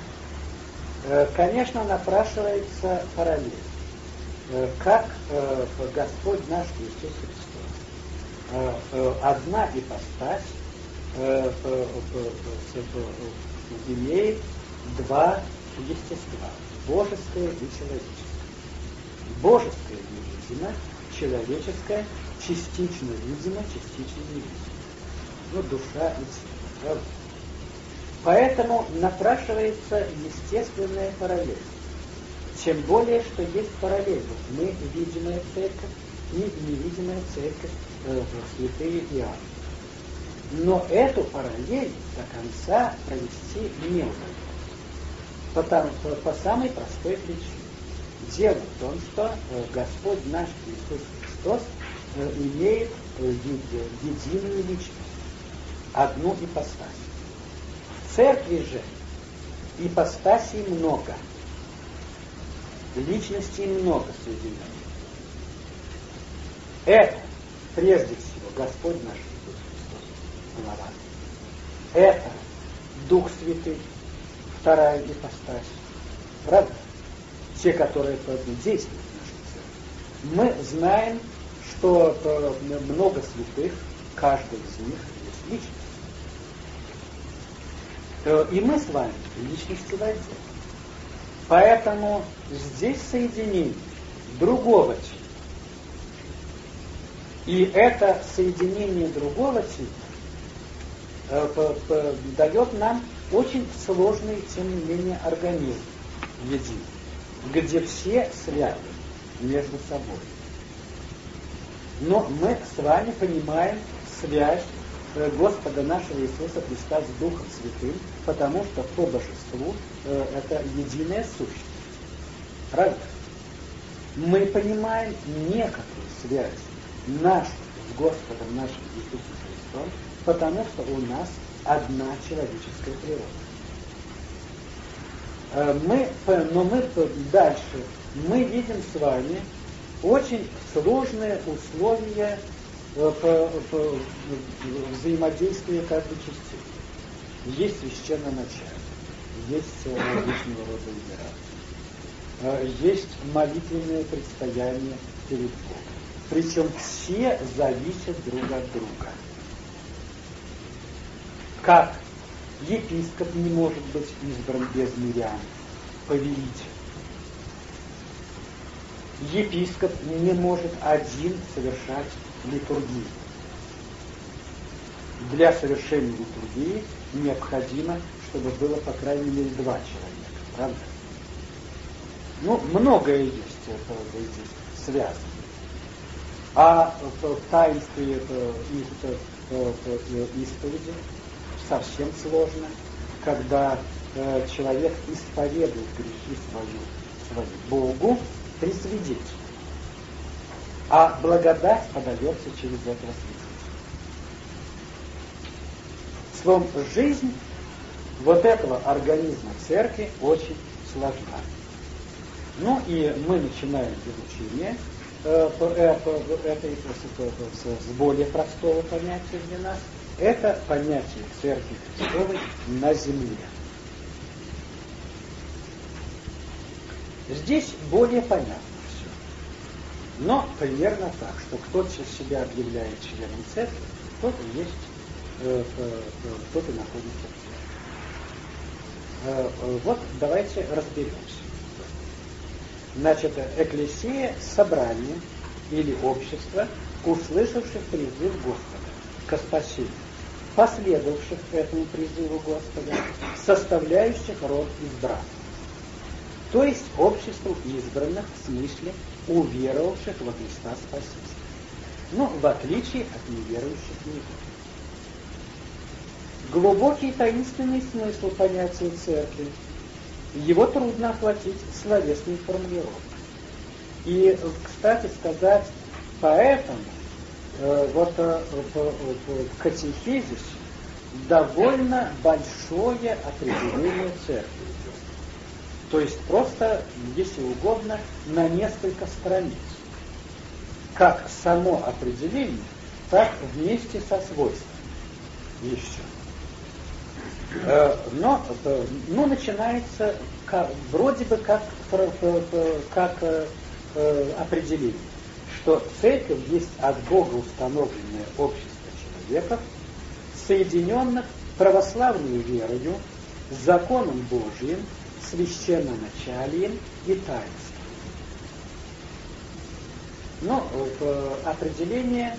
Speaker 1: Э, конечно, напрашивается параллель. Э, как э, Господь наш Иисус Христос, одна ипостась имеет два естества, божеское и человеческое. Божеское невидимо, человеческое частично видимо, частично невидимо ну, душа и тело. Поэтому напрашивается естественная параллель. Тем более, что есть параллель. Вот мы видимая церковь и невидимая церковь э, святые Иоанн. Но эту параллель до конца провести не удается. Потому, по, по самой простой причине. Дело в том, что э, Господь наш Иисус Христос э, имеет э, единую личность одну ипостась. В церкви же ипостасей много. Личностей много соединенных. Это, прежде всего, Господь наш Иисус Христос, глава. Это Дух Святый, вторая ипостась. Правда? Те, которые действуют в нашей церкви. Мы знаем, что много святых, каждый из них есть личность. И мы с вами личности в Поэтому здесь соединение другого типа. И это соединение другого типа дает нам очень сложный, тем не менее, организм един, где все связаны между собой. Но мы с вами понимаем связь э, Господа нашего Иисуса Христа с Духом Святым, потому что по божеству это единая сущность. Правда? Мы понимаем некоторую связь нашу с Господом нашим Иисусом Христом, потому что у нас одна человеческая природа. Э, мы, но мы дальше, мы видим с вами очень сложные условия э, взаимодействия каждой части. Есть священное начало, есть различного рода операции, есть молитвенное предстояние перед Богом. Причем все зависят друг от друга. Как епископ не может быть избран без мирян, повелитель епископ не может один совершать литургию. Для совершения литургии необходимо, чтобы было по крайней мере два человека. Правда? Ну, многое есть это, здесь связано. А в таинстве исповеди совсем сложно, когда э, человек исповедует грехи свои, свои Богу, при свидетеле. А благодать подается через этого свидетеля. Словом, жизнь вот этого организма церкви очень сложна. Ну и мы начинаем изучение э, э, этой с более простого понятия для нас. Это понятие церкви Христовой на земле. Здесь более понятно все. Но примерно так, что кто себя объявляет членом церкви, тот и есть, э, э, э, и находится в церкви. Э, э, вот давайте разберемся. Значит, эклесия – собрание или общество, услышавших призыв Господа к спасению, последовавших этому призыву Господа, составляющих род избранных то есть обществу избранных в смысле уверовавших во Христа Спасителя, но в отличие от неверующих Него. Глубокий таинственный смысл понятия церкви, его трудно охватить словесной формулировкой. И, кстати сказать, поэтому э, вот э, в катехизисе довольно большое определение церкви то есть просто, если угодно, на несколько страниц. Как само определение, так вместе со свойством. Еще. Э, но ну, начинается как, вроде бы как, как э, определение, что церковь есть от Бога установленное общество человеков, соединенных православной верою, законом Божиим, священноначалием и таинством. Ну, э, определение,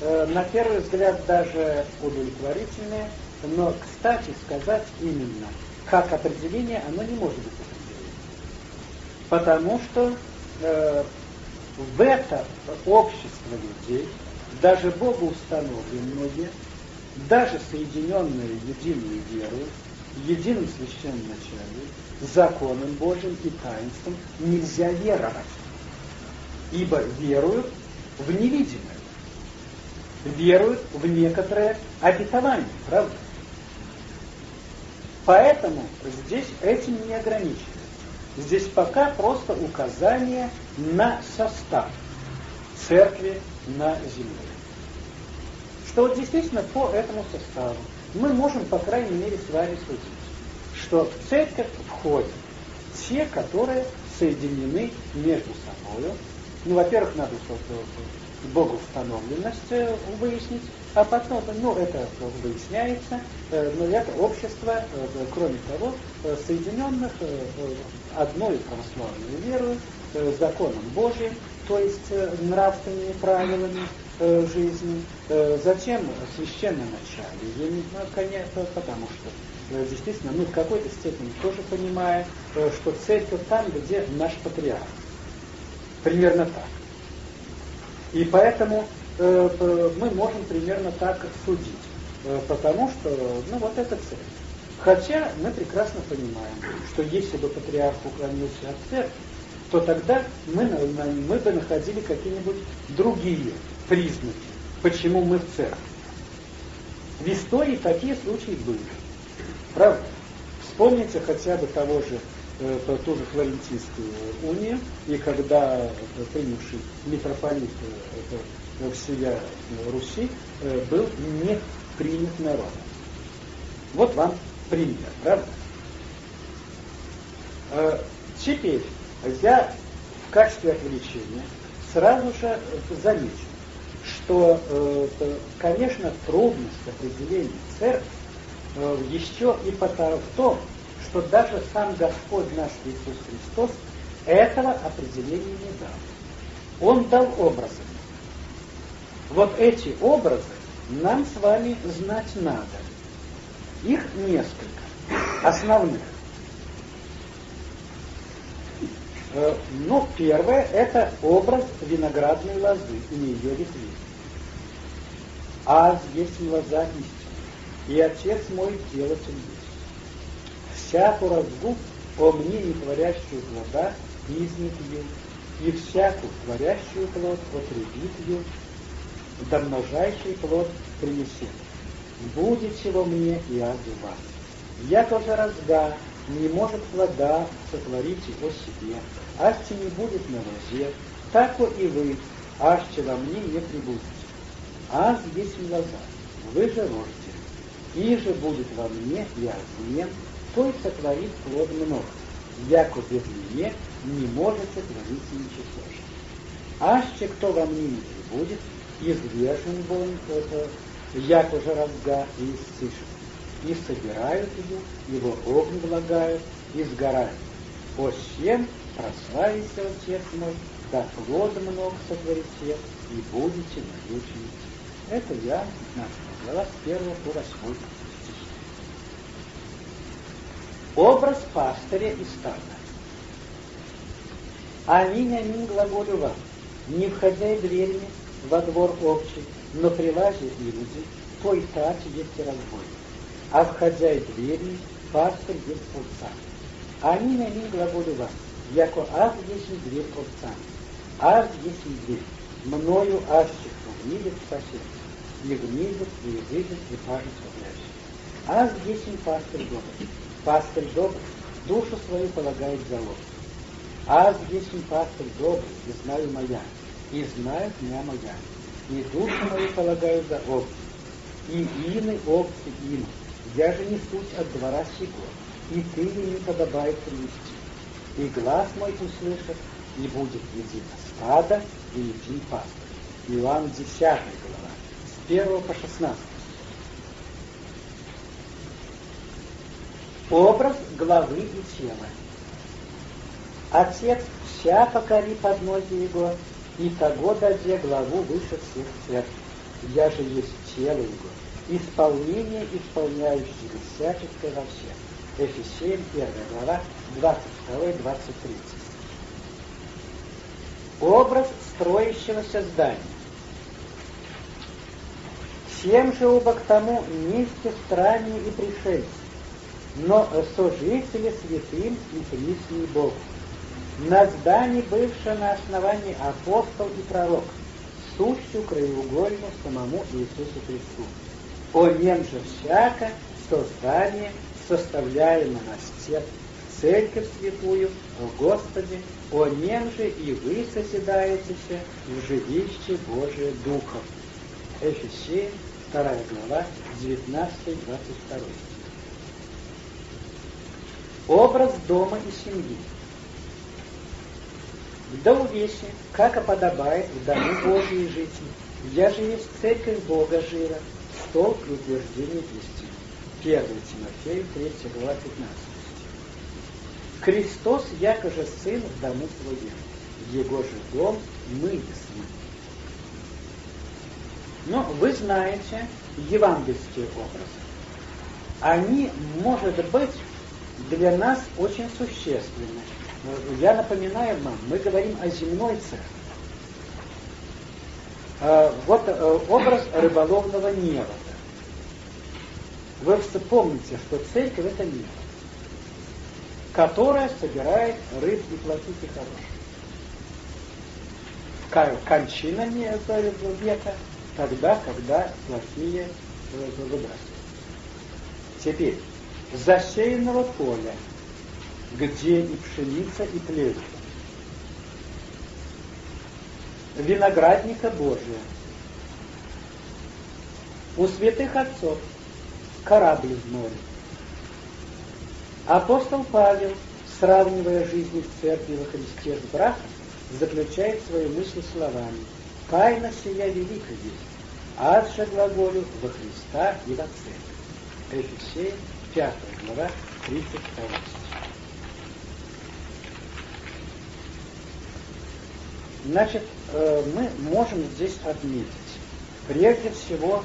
Speaker 1: э, на первый взгляд, даже удовлетворительное, но, кстати сказать, именно как определение, оно не может быть определением. Потому что э, в это общество людей, даже Богу установленные, даже соединенные единой верой, единым священным начале, законом Божьим и таинством нельзя веровать. Ибо веруют в невидимое. Веруют в некоторое обетование, правда? Поэтому здесь этим не ограничено. Здесь пока просто указание на состав церкви на земле. Что вот действительно по этому составу мы можем, по крайней мере, с вами судить, что в церковь входят те, которые соединены между собой. Ну, во-первых, надо богоустановленность э, выяснить, а потом, ну, это выясняется, э, но это общество, э, кроме того, соединенных одной православной верой, законом Божьим, то есть нравственными правилами жизни, затем священноначалием, ну, конечно, потому что действительно, ну, в какой-то степени тоже понимая, что церковь там, где наш патриарх. Примерно так. И поэтому э, мы можем примерно так судить. Э, потому что, ну вот это цель. Хотя мы прекрасно понимаем, что если бы патриарх уклонился от церкви, то тогда мы, мы бы находили какие-нибудь другие признаки, почему мы в церкви. В истории такие случаи были. Правда? Вспомните хотя бы того же э, ту же Флорентийскую унию, и когда э, принявший митрополит э, всея Руси был не принят народом. Вот вам пример, правда? Теперь я в качестве отвлечения сразу же замечу, что, конечно, трудность определения церкви еще и в том, что даже сам Господь наш Иисус Христос этого определения не дал. Он дал образы. Вот эти образы нам с вами знать надо. Их несколько основных. Э, ну, первое – это образ виноградной лозы и ее ветви. Аз есть лоза истина, и Отец мой делатель есть всяку разгуб о мне не творящую плода изнет ее, и всякую творящую плод потребит ее, да множайший плод принесет. Будет во мне и у вас. Я тоже разга, не может плода сотворить его себе, асти не будет на лозе, так и вы, асти во мне не прибудете. Аз есть лоза, вы же рожден, и же будет во мне и аз мне, той сотворит плод много, яко без мне не можете творить ничего. Аще кто во мне не прибудет, извержен он это, як уже разга и исцишет. И собирают его, его огонь влагают, и сгорают. По всем прославится Отец мой, да плода много сотворите, и будете мои ученицы. Это я, 15 глава, с 1 по 8 Образ пастыря и стада. Аминь, аминь, глаголю вам, не входя дверями во двор общий, но прилазят люди, твой тач есть разбой. А входя дверями, пастырь есть овца. Аминь, аминь, глаголю вам, яко аз есть дверь овца. Аз есть дверь, мною азчих увидит спасет, и гнидит, и выйдет, и пажит Аз есть пастырь добрый пастырь добрый, душу свою полагает за ложь. Аз есть пастырь добрый, и знаю моя, и знает меня моя, и душу мою полагаю за овцы, и ины овцы им, я же не суть от двора сего, и ты не подобает принести. И глаз мой услышит, и будет едино стадо и един пастырь. Иоанн 10 глава, с 1 по 16. Образ главы и тела. Отец вся покори подножие его, и того даде главу выше всех церкви. Я же есть тело его, исполнение исполняющего всяческое во всех. Ефесеям 1 глава, 22-23. Образ строящегося здания. Всем же оба к тому вместе страннее и пришельцы, но сожители святым и близкий Бог. На здании, бывшее на основании апостол и пророк, сущую краеугольную самому Иисусу Христу. О нем же всяко создание составляем монастырь, церковь святую, о Господе, о нем же и вы соседаетесь в жилище Божие Духом. Эфесеям, 2 глава, 19-22. Образ дома и семьи. Да увеси, как и подобает в дому Божьей жизни. Я же есть церковь Бога жира, столб и утверждение истины. 1 Тимофею, 3 глава, 15. Христос, якоже Сын в дому своем, Его же дом мы с ним. Но вы знаете евангельские образы. Они, может быть, для нас очень существенны. Я напоминаю вам, мы говорим о земной церкви. А, вот э, образ рыболовного невода. Вы вспомните, что церковь это невод, которая собирает рыб и плотики хороших. Кончина века тогда, когда плохие э, выбрасывают. Теперь, засеянного поля, где и пшеница, и плевел. Виноградника Божия. У святых отцов корабль в море. Апостол Павел, сравнивая жизнь в церкви во Христе с браком, заключает свои мысли словами «Тайна сия велика есть, ад же глаголю во Христа и во церковь». Эфесей, 5 глава, 32 Значит, э, мы можем здесь отметить, прежде всего,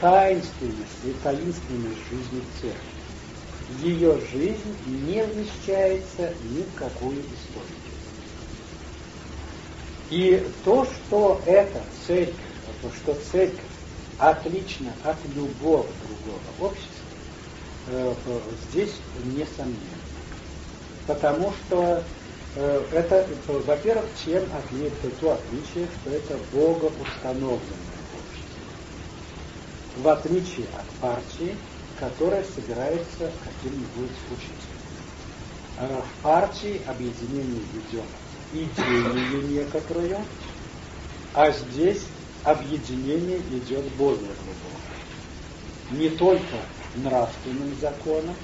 Speaker 1: таинственность и таинственность жизни церкви. Ее жизнь не вмещается ни в какую историю. И то, что эта церковь, то, что церковь отлично от любого другого общества, э, здесь несомненно. Потому что это, во-первых, чем отличие, то отличие, что это богоустановленное общество. В отличие от партии, которая собирается каким-нибудь учителем. А в партии объединение ведет идею некоторую, а здесь объединение идет более глубоко. Не только нравственным законом,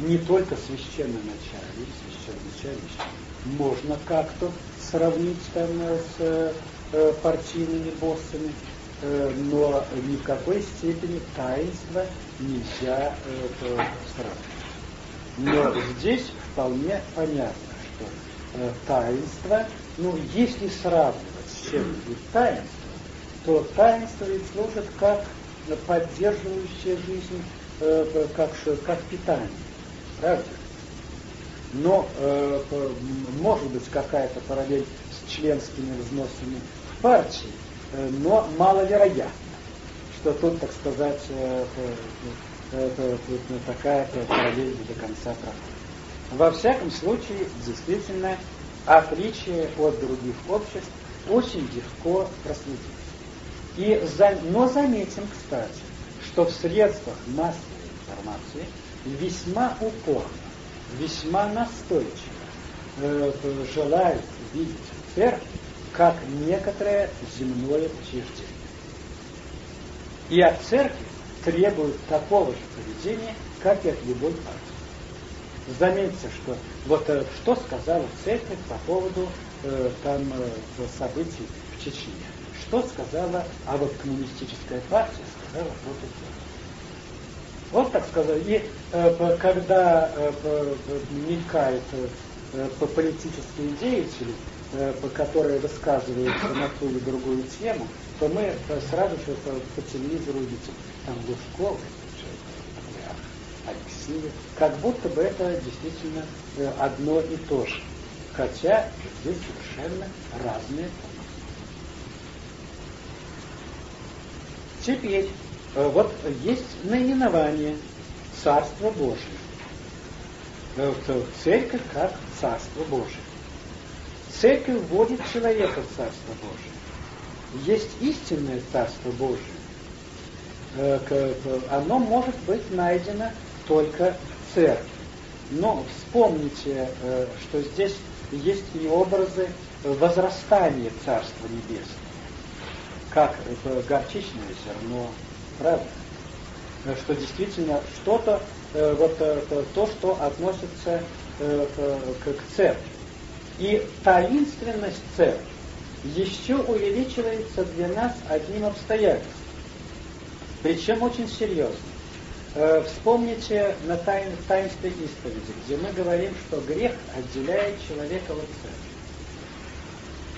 Speaker 1: не только священноначалие, священноначалище, можно как-то сравнить там с э, партийными боссами, э, но ни в какой степени таинство нельзя э, сравнивать. Но здесь вполне понятно, что э, таинство, ну, если сравнивать с чем-нибудь таинство, то таинство ведь служит как поддерживающая жизнь, э, как, как питание. Правда? Но э, может быть какая-то параллель с членскими взносами в партии, э, но маловероятно, что тут, так сказать, э, э, э, э, такая параллель до конца проходит. Во всяком случае, действительно, отличие от других обществ очень легко проследить. И но заметим, кстати, что в средствах массовой информации весьма упорно, весьма настойчиво э, желают видеть церковь как некоторое земное учреждение. И от церкви требуют такого же поведения, как и от любой партии. Заметьте, что вот э, что сказала церковь по поводу э, там событий в Чечне. Что сказала, а вот коммунистическая партия сказала против этого. Вот так сказать. И э, когда э, мелькают э, политические деятели, э, которые высказываются на ту или другую тему, то мы э, сразу же по, по телевизору видим там Лужков, Алексеев, как будто бы это действительно э, одно и то же. Хотя здесь совершенно разные Теперь вот есть наименование Царство Божие. Э, церковь как Царство Божие. Церковь вводит человека в Царство Божие. Есть истинное Царство Божие. Э, оно может быть найдено только в церкви. Но вспомните, э, что здесь есть и образы возрастания Царства Небесного, как горчичное зерно, правда? Что действительно что-то, э, вот э, то, что относится к церкви. И таинственность церкви еще увеличивается для нас одним обстоятельством, причем очень серьезно. Э, вспомните на тайн, таинстве исповеди, где мы говорим, что грех отделяет человека от церкви.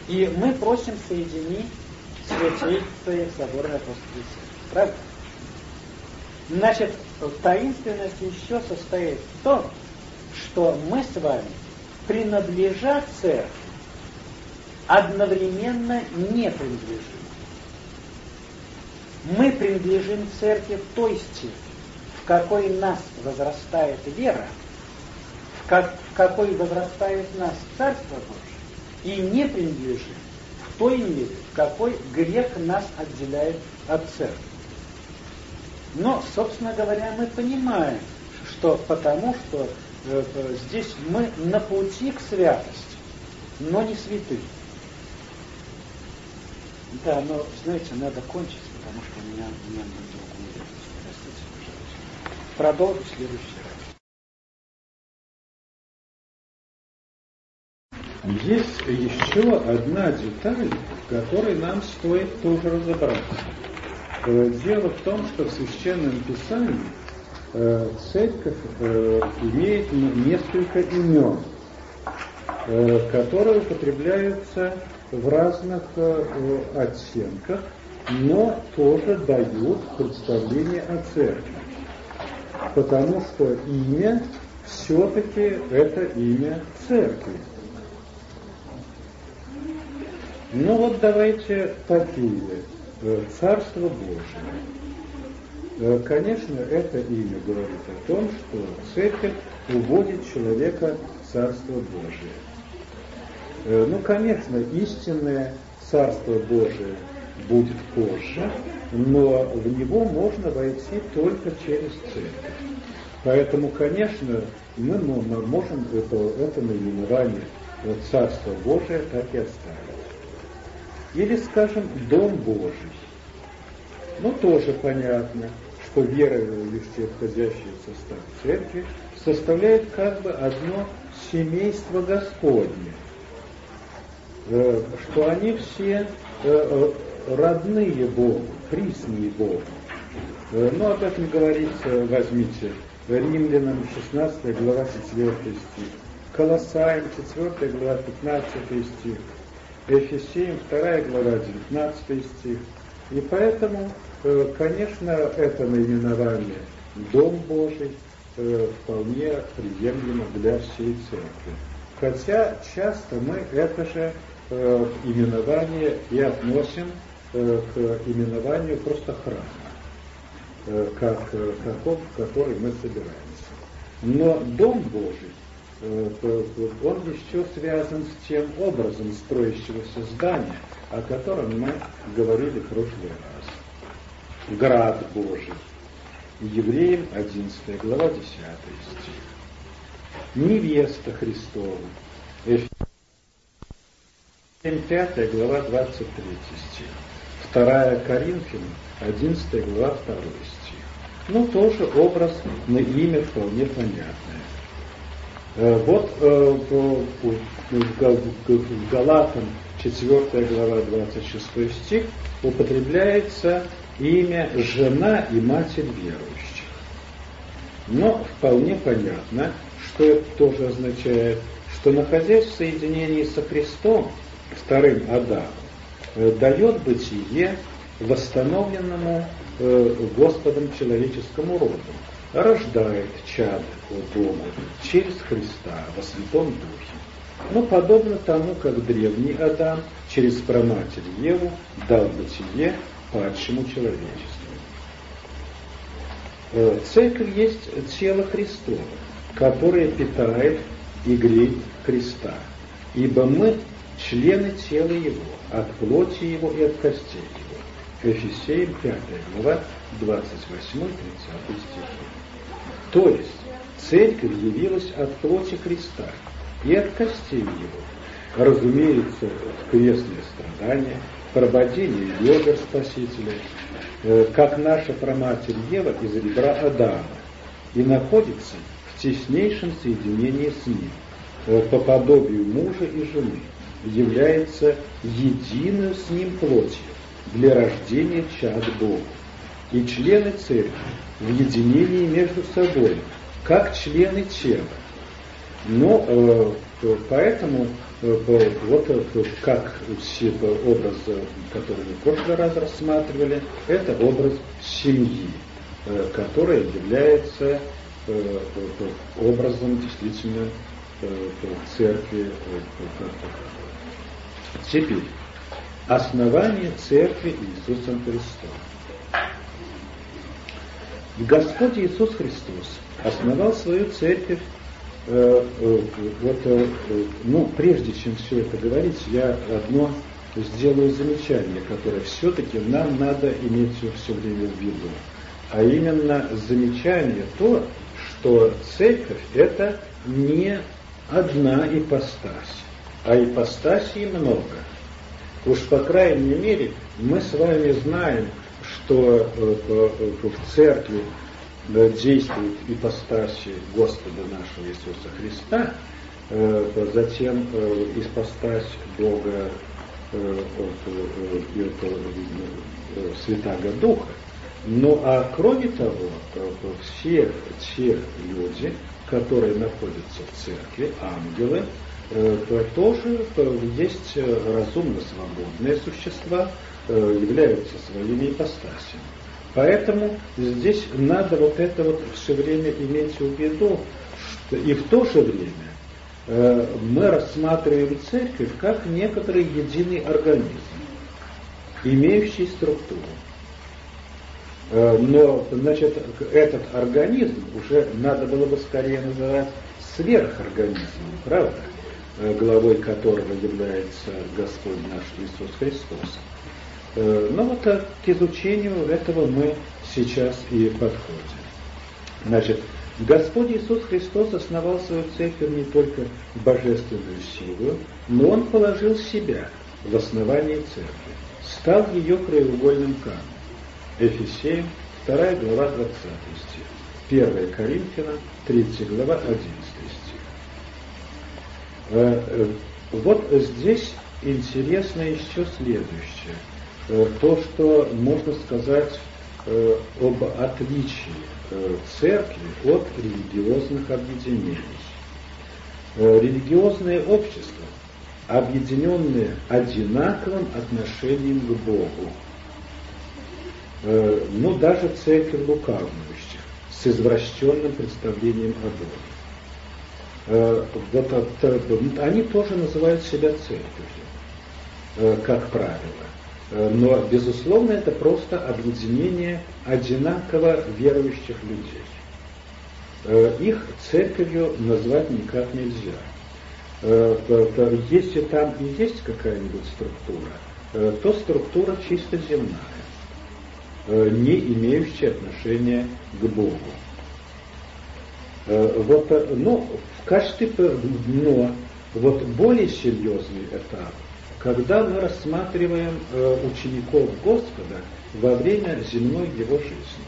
Speaker 1: И мы просим соединить святействие соборной апостольской церкви. Правда? Значит, таинственность еще состоит в том, что мы с вами, принадлежа церкви, одновременно не принадлежим. Мы принадлежим церкви в той степени, в какой нас возрастает вера, в, как, в какой возрастает нас Царство Божие, и не принадлежим в той мере, в какой грех нас отделяет от церкви. Но, собственно говоря, мы понимаем, что потому что э, э, здесь мы на пути к святости, но не святые. Да, но, знаете, надо кончить, потому что у меня, у меня другой Простите, пожалуйста. Продолжу следующий
Speaker 2: раз. Есть еще одна деталь, которой нам стоит тоже разобраться. Э, дело в том, что в Священном Писании э, церковь э, имеет несколько имен, которые употребляются в разных оттенках, но тоже дают представление о церкви. Потому что имя все-таки это имя церкви. Ну вот давайте такие. Э, Царство Божие. Э, конечно, это имя говорит о том, что церковь уводит человека в Царство Божие. Э, ну, конечно, истинное Царство Божие будет позже, но в него можно войти только через церковь. Поэтому, конечно, мы можем это, это наименование Царство Божие так и оставить. Или, скажем, Дом Божий. Ну, тоже понятно, что верующие, входящие в состав церкви, составляют как бы одно семейство Господне – Э, что они все э, э, родные Богу, присные Богу. Но об этом говорится, возьмите, Римлянам 16 глава 4 стих, Колоссаем 4 глава 15 стих, Эфесеям 2 глава 19 стих. И поэтому, конечно, это наименование Дом Божий вполне приемлемо для всей церкви. Хотя часто мы это же э, именование и относим э, к именованию просто храма, э, как э, каков, в который мы собираемся. Но Дом Божий, э, он еще связан с тем образом строящегося здания, о котором мы говорили в прошлый раз. Град Божий. Евреям 11 глава 10 стих. Невеста Христова. 5 глава 23 стих. 2 Коринфянам 11 глава 2 стих. Ну, тоже образ на имя вполне понятное. Э, вот э, в Галатам 4 глава 26 стих употребляется имя жена и матерь верующих. Но вполне понятно, что это тоже означает, что находясь в соединении со Христом, вторым Адамом, э, дает бытие восстановленному э, Господом человеческому роду, рождает чад Богу через Христа во Святом Духе. Ну, подобно тому, как древний Адам через проматерь Еву дал бытие падшему человечеству. Э, церковь есть тело Христова, которое питает и греет Христа. Ибо мы члены тела его, от плоти его и от костей его. Ефесеям 5 глава 28-30 стихи. То есть церковь явилась от плоти Христа и от костей его. Разумеется, крестные страдания, прободение бедер Спасителя, э, как наша проматерь Ева из ребра Адама, и находится в теснейшем соединении с ним, э, по подобию мужа и жены, является единую с ним плотью для рождения чад Бога. И члены церкви в единении между собой, как члены тела. Но э, поэтому э, вот э, как образ, который мы в прошлый раз рассматривали, это образ семьи, э, которая является э, образом действительно э, церкви. Теперь основание церкви Иисусом Христом. Господь Иисус Христос основал свою церковь э, э, вот, э, ну, прежде чем все это говорить, я одно сделаю замечание, которое все-таки нам надо иметь все, время в виду. А именно замечание то, что церковь это не одна ипостась, а ипостасей много. Уж по крайней мере мы с вами знаем, что в церкви действует ипостаси Господа нашего Иисуса Христа, э, затем э, ипостась Бога э, Святаго Духа. Ну а кроме того, все те люди, которые находятся в церкви, ангелы, тоже есть разумно свободные существа, являются своими ипостасями. Поэтому здесь надо вот это вот все время иметь в виду, и в то же время э, мы рассматриваем церковь как некоторый единый организм, имеющий структуру. Э, но, значит, этот организм уже надо было бы скорее называть сверхорганизмом, правда? Э, главой которого является Господь наш Иисус Христос. Э, но вот к изучению этого мы сейчас и подходим. Значит, Господь Иисус Христос основал свою церковь не только божественную силу, но Он положил себя в основании церкви, стал ее краеугольным камнем. Ефесеям, 2 глава, 20 стих. 1 Коринфянам, 3 глава, 11 стих. Э, э, вот здесь интересно еще следующее – то, что можно сказать э, об отличии э, церкви от религиозных объединений. Религиозное общество, объединенное одинаковым отношением к Богу, ну даже церковь лукавнующих, с извращенным представлением о Боге. Вот, они тоже называют себя церковью, как правило. Э, но, безусловно, это просто объединение одинаково верующих людей. Э, их церковью назвать никак нельзя. Э, если там и есть какая-нибудь структура, то структура чисто земная, не имеющая отношения к Богу. Вот, но в качестве, но вот более серьезный этап когда мы рассматриваем э, учеников Господа во время земной его жизни.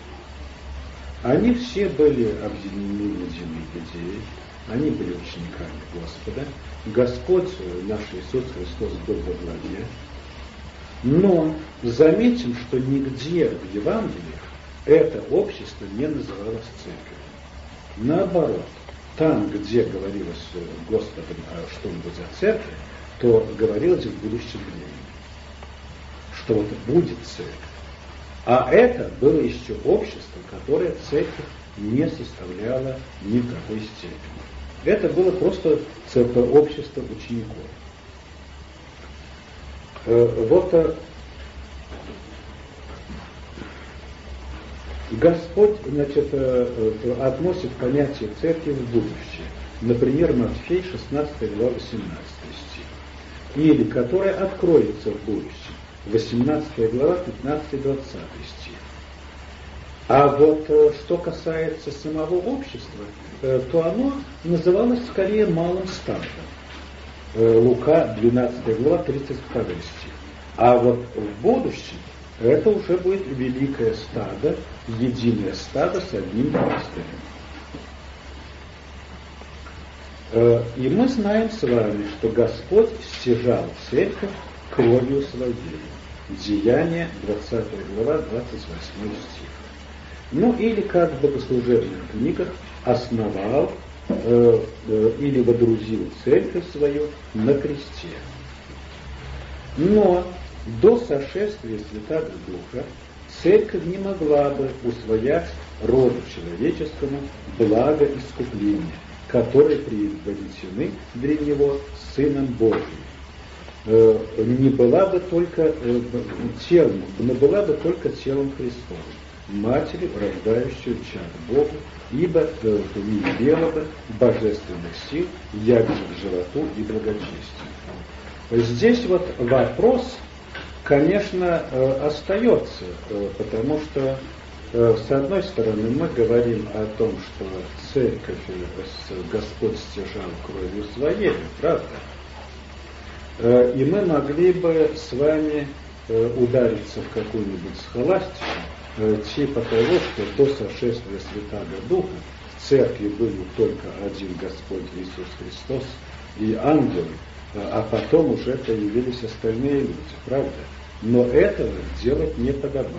Speaker 2: Они все были объединены единой идеей, они были учениками Господа, Господь наш Иисус Христос был во главе. Но заметим, что нигде в Евангелиях это общество не называлось церковью. Наоборот, там, где говорилось э, Господом что-нибудь о церкви, то говорилось в будущем времени, что вот будет церковь. А это было еще общество, которое церковь не составляло ни в какой степени. Это было просто церковь, общество учеников. Э, вот э, Господь значит, э, относит понятие церкви в будущее. Например, Матфей 16 глава 18 или которая откроется в будущем. 18 глава, 15-20 стих. А вот что касается самого общества, то оно называлось скорее малым стадом. Лука, 12 глава, 32 стих. А вот в будущем это уже будет великое стадо, единое стадо с одним пастырем. Э, и мы знаем с вами, что Господь стяжал церковь кровью своей. Деяние, 20 глава, 28 стих. Ну или как в богослужебных книгах основал э, э, или водрузил церковь свою на кресте. Но до сошествия Святого Духа церковь не могла бы усвоять роду человеческому благо искупления, которые предводительны для него Сыном Божьим. Э, не была бы только э, телом, но была бы только телом Христовым, матери, рождающую чад Богу, ибо э, не имела бы божественных сил, як же к животу и благочестию. Здесь вот вопрос конечно, остается, потому что, с одной стороны, мы говорим о том, что церковь Господь стяжал кровью своей, правда? И мы могли бы с вами удариться в какую-нибудь схоластику, типа того, что до сошествия Святаго Духа в церкви был только один Господь Иисус Христос и ангелы, а потом уже появились остальные люди, правда? Но этого делать не подобает.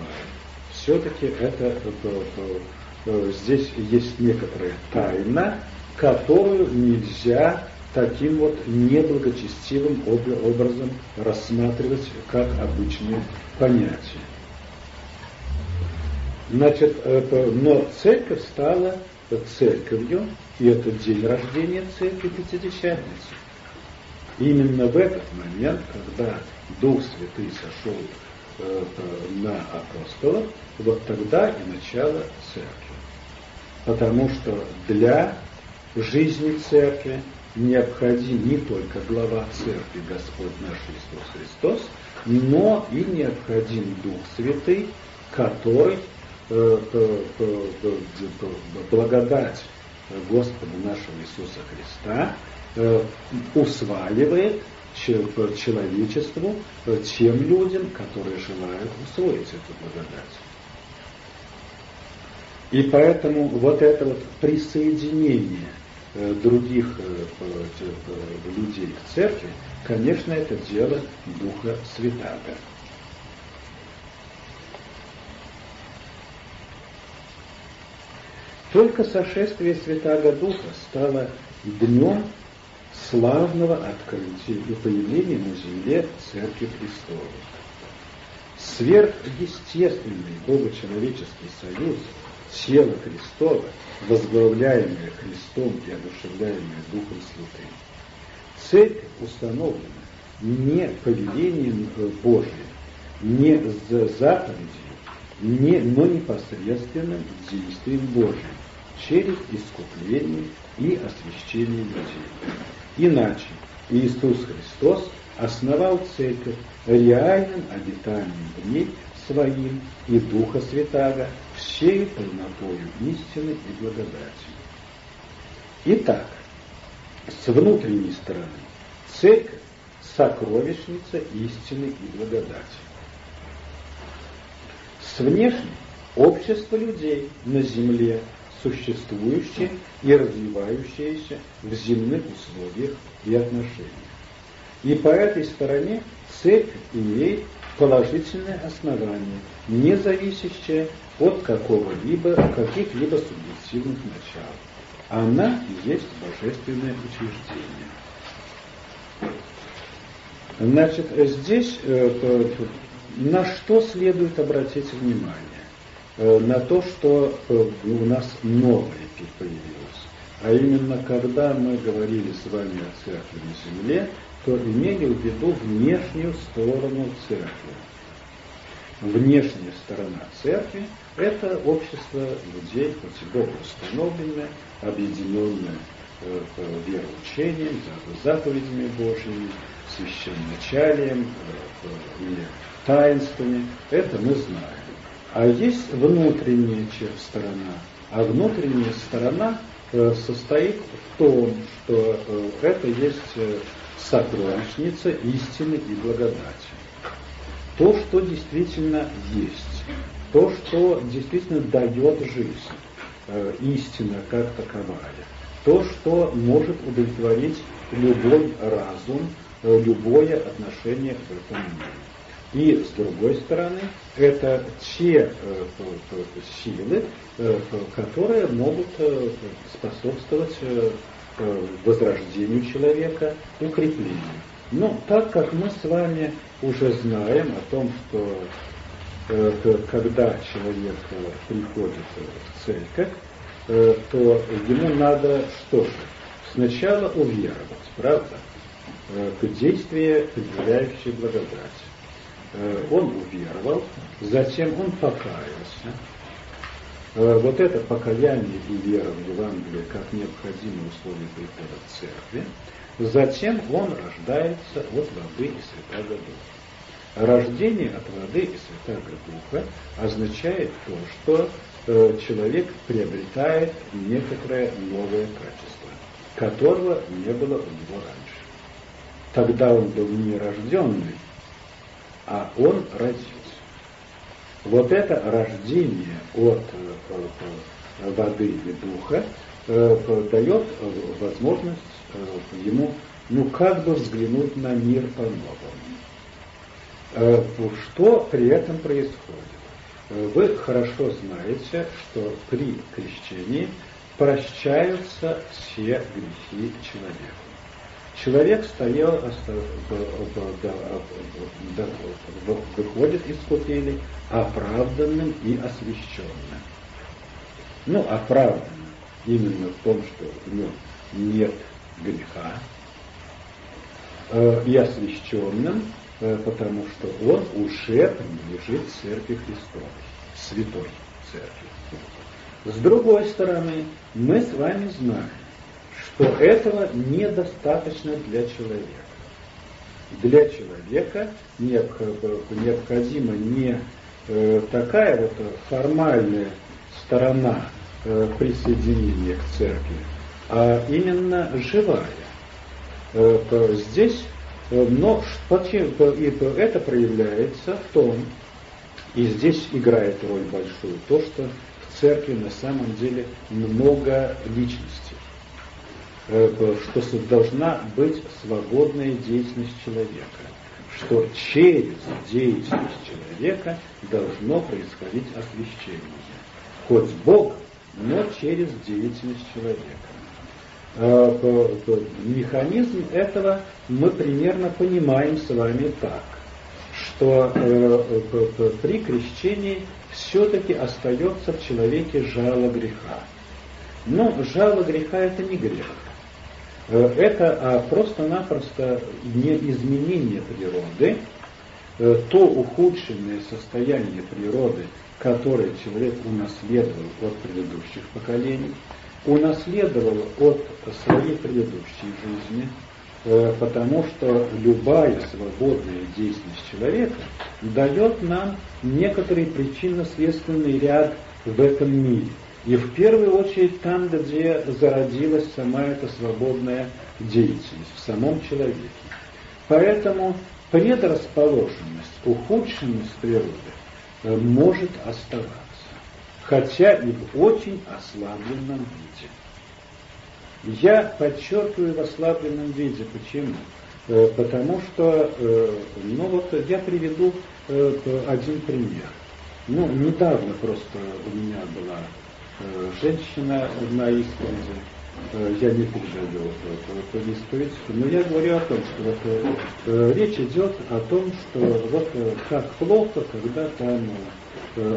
Speaker 2: Все-таки это, это, это здесь есть некоторая тайна, которую нельзя таким вот неблагочестивым образом рассматривать как обычное понятие. Значит, но церковь стала церковью, и это день рождения церкви Пятидесятницы. Именно в этот момент, когда Дух Святый сошел э, на апостолов, вот тогда и начало церкви. Потому что для жизни церкви необходим не только глава церкви Господь наш Иисус Христос, но и необходим Дух Святый, который э, благодать Господа нашего Иисуса Христа Э, усваивает человечеству, э, тем людям, которые желают усвоить эту благодать. И поэтому вот это вот присоединение э, других людей к церкви, конечно, это дело Духа Святаго. Только сошествие Святаго Духа стало днем славного открытия и появления на земле Церкви Христовой. Сверхъестественный богочеловеческий союз, тело Христова, возглавляемое Христом и одушевляемое Духом Святым. Церковь установлена не повелением Божьим, не заповедью, не, но непосредственным действием Божьим через искупление и освящение людей. Иначе Иисус Христос основал церковь реальным обитанием в ней своим и Духа Святаго всей полнотою истины и благодати. Итак, с внутренней стороны церковь – сокровищница истины и благодати. С внешней – общество людей на земле, существующее и развивающееся в земных условиях и отношениях. И по этой стороне церковь имеет положительное основание, не зависящее от какого-либо, каких-либо субъективных начал. Она есть божественное учреждение. Значит, здесь э, на что следует обратить внимание? Э, на то, что э, у нас новое появилось. А именно, когда мы говорили с вами о церкви на земле, то имели в виду внешнюю сторону церкви. Внешняя сторона церкви – это общество людей, хоть Богу установленное, объединенное э, вероучением, заповедями Божьими, священначалием и таинствами. Это мы знаем. А есть внутренняя сторона. А внутренняя сторона э, состоит в том, что э, это есть э, сокровищница истины и благодати. То, что действительно есть, то, что действительно дает жизнь, истина как таковая, то, что может удовлетворить любой разум, любое отношение к этому миру. И с другой стороны, это те э, силы, э, которые могут э, способствовать возрождению человека, укреплению. Но так как мы с вами уже знаем о том, что когда человек приходит в церковь, то ему надо что же? Сначала уверовать, правда? В действие, предъявляющее благодать. Э, он уверовал, затем он покаялся. Э, вот это покаяние и вера в Евангелие как необходимое условие прихода в церкви. Затем он рождается от воды и Святого Духа. Рождение от воды и Святого Духа означает то, что э, человек приобретает некоторое новое качество, которого не было у него раньше. Тогда он был нерожденный, а он родился. Вот это рождение от э, э, воды и духа э, дает возможность ему, ну, как бы взглянуть на мир по-новому. Что при этом происходит? Вы хорошо знаете, что при крещении прощаются все грехи человека человек стоял, выходит из купели оправданным и освященным. Ну, оправданным именно в том, что в нем нет греха, э, и освященным, э, потому что он уже принадлежит Церкви Христовой, Святой Церкви. С другой стороны, мы с вами знаем, что этого недостаточно для человека. Для человека необходима не э, такая вот формальная сторона э, присоединения к церкви, а именно живая. Э, здесь, но это проявляется в том, и здесь играет роль большую, то, что в церкви на самом деле много личностей. Э, что должна быть свободная деятельность человека, что через деятельность человека должно происходить освящение. Хоть Бог, но через деятельность человека. Э, механизм этого мы примерно понимаем с вами так, что э, при крещении все-таки остается в человеке жало греха. Но жало греха это не грех. Э, это а, просто-напросто не изменение природы, э, то ухудшенное состояние природы, которое человек унаследовал от предыдущих поколений, унаследовал от своей предыдущей жизни, э, потому что любая свободная деятельность человека дает нам некоторый причинно-следственный ряд в этом мире – и в первую очередь там, где зародилась сама эта свободная деятельность, в самом человеке. Поэтому предрасположенность, ухудшенность природы э, может оставаться, хотя и в очень ослабленном виде. Я подчеркиваю в ослабленном виде. Почему? Э, потому что, э, ну вот я приведу один пример. Ну, недавно просто у меня была женщина на исповеди, э, я не передаю эту исповедь, но я говорю о том, что вот, э, речь идет о том, что вот как плохо, когда там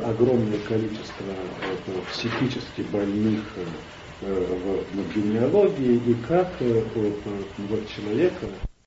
Speaker 2: огромное количество психически больных в, в генеалогии, и как вот, человека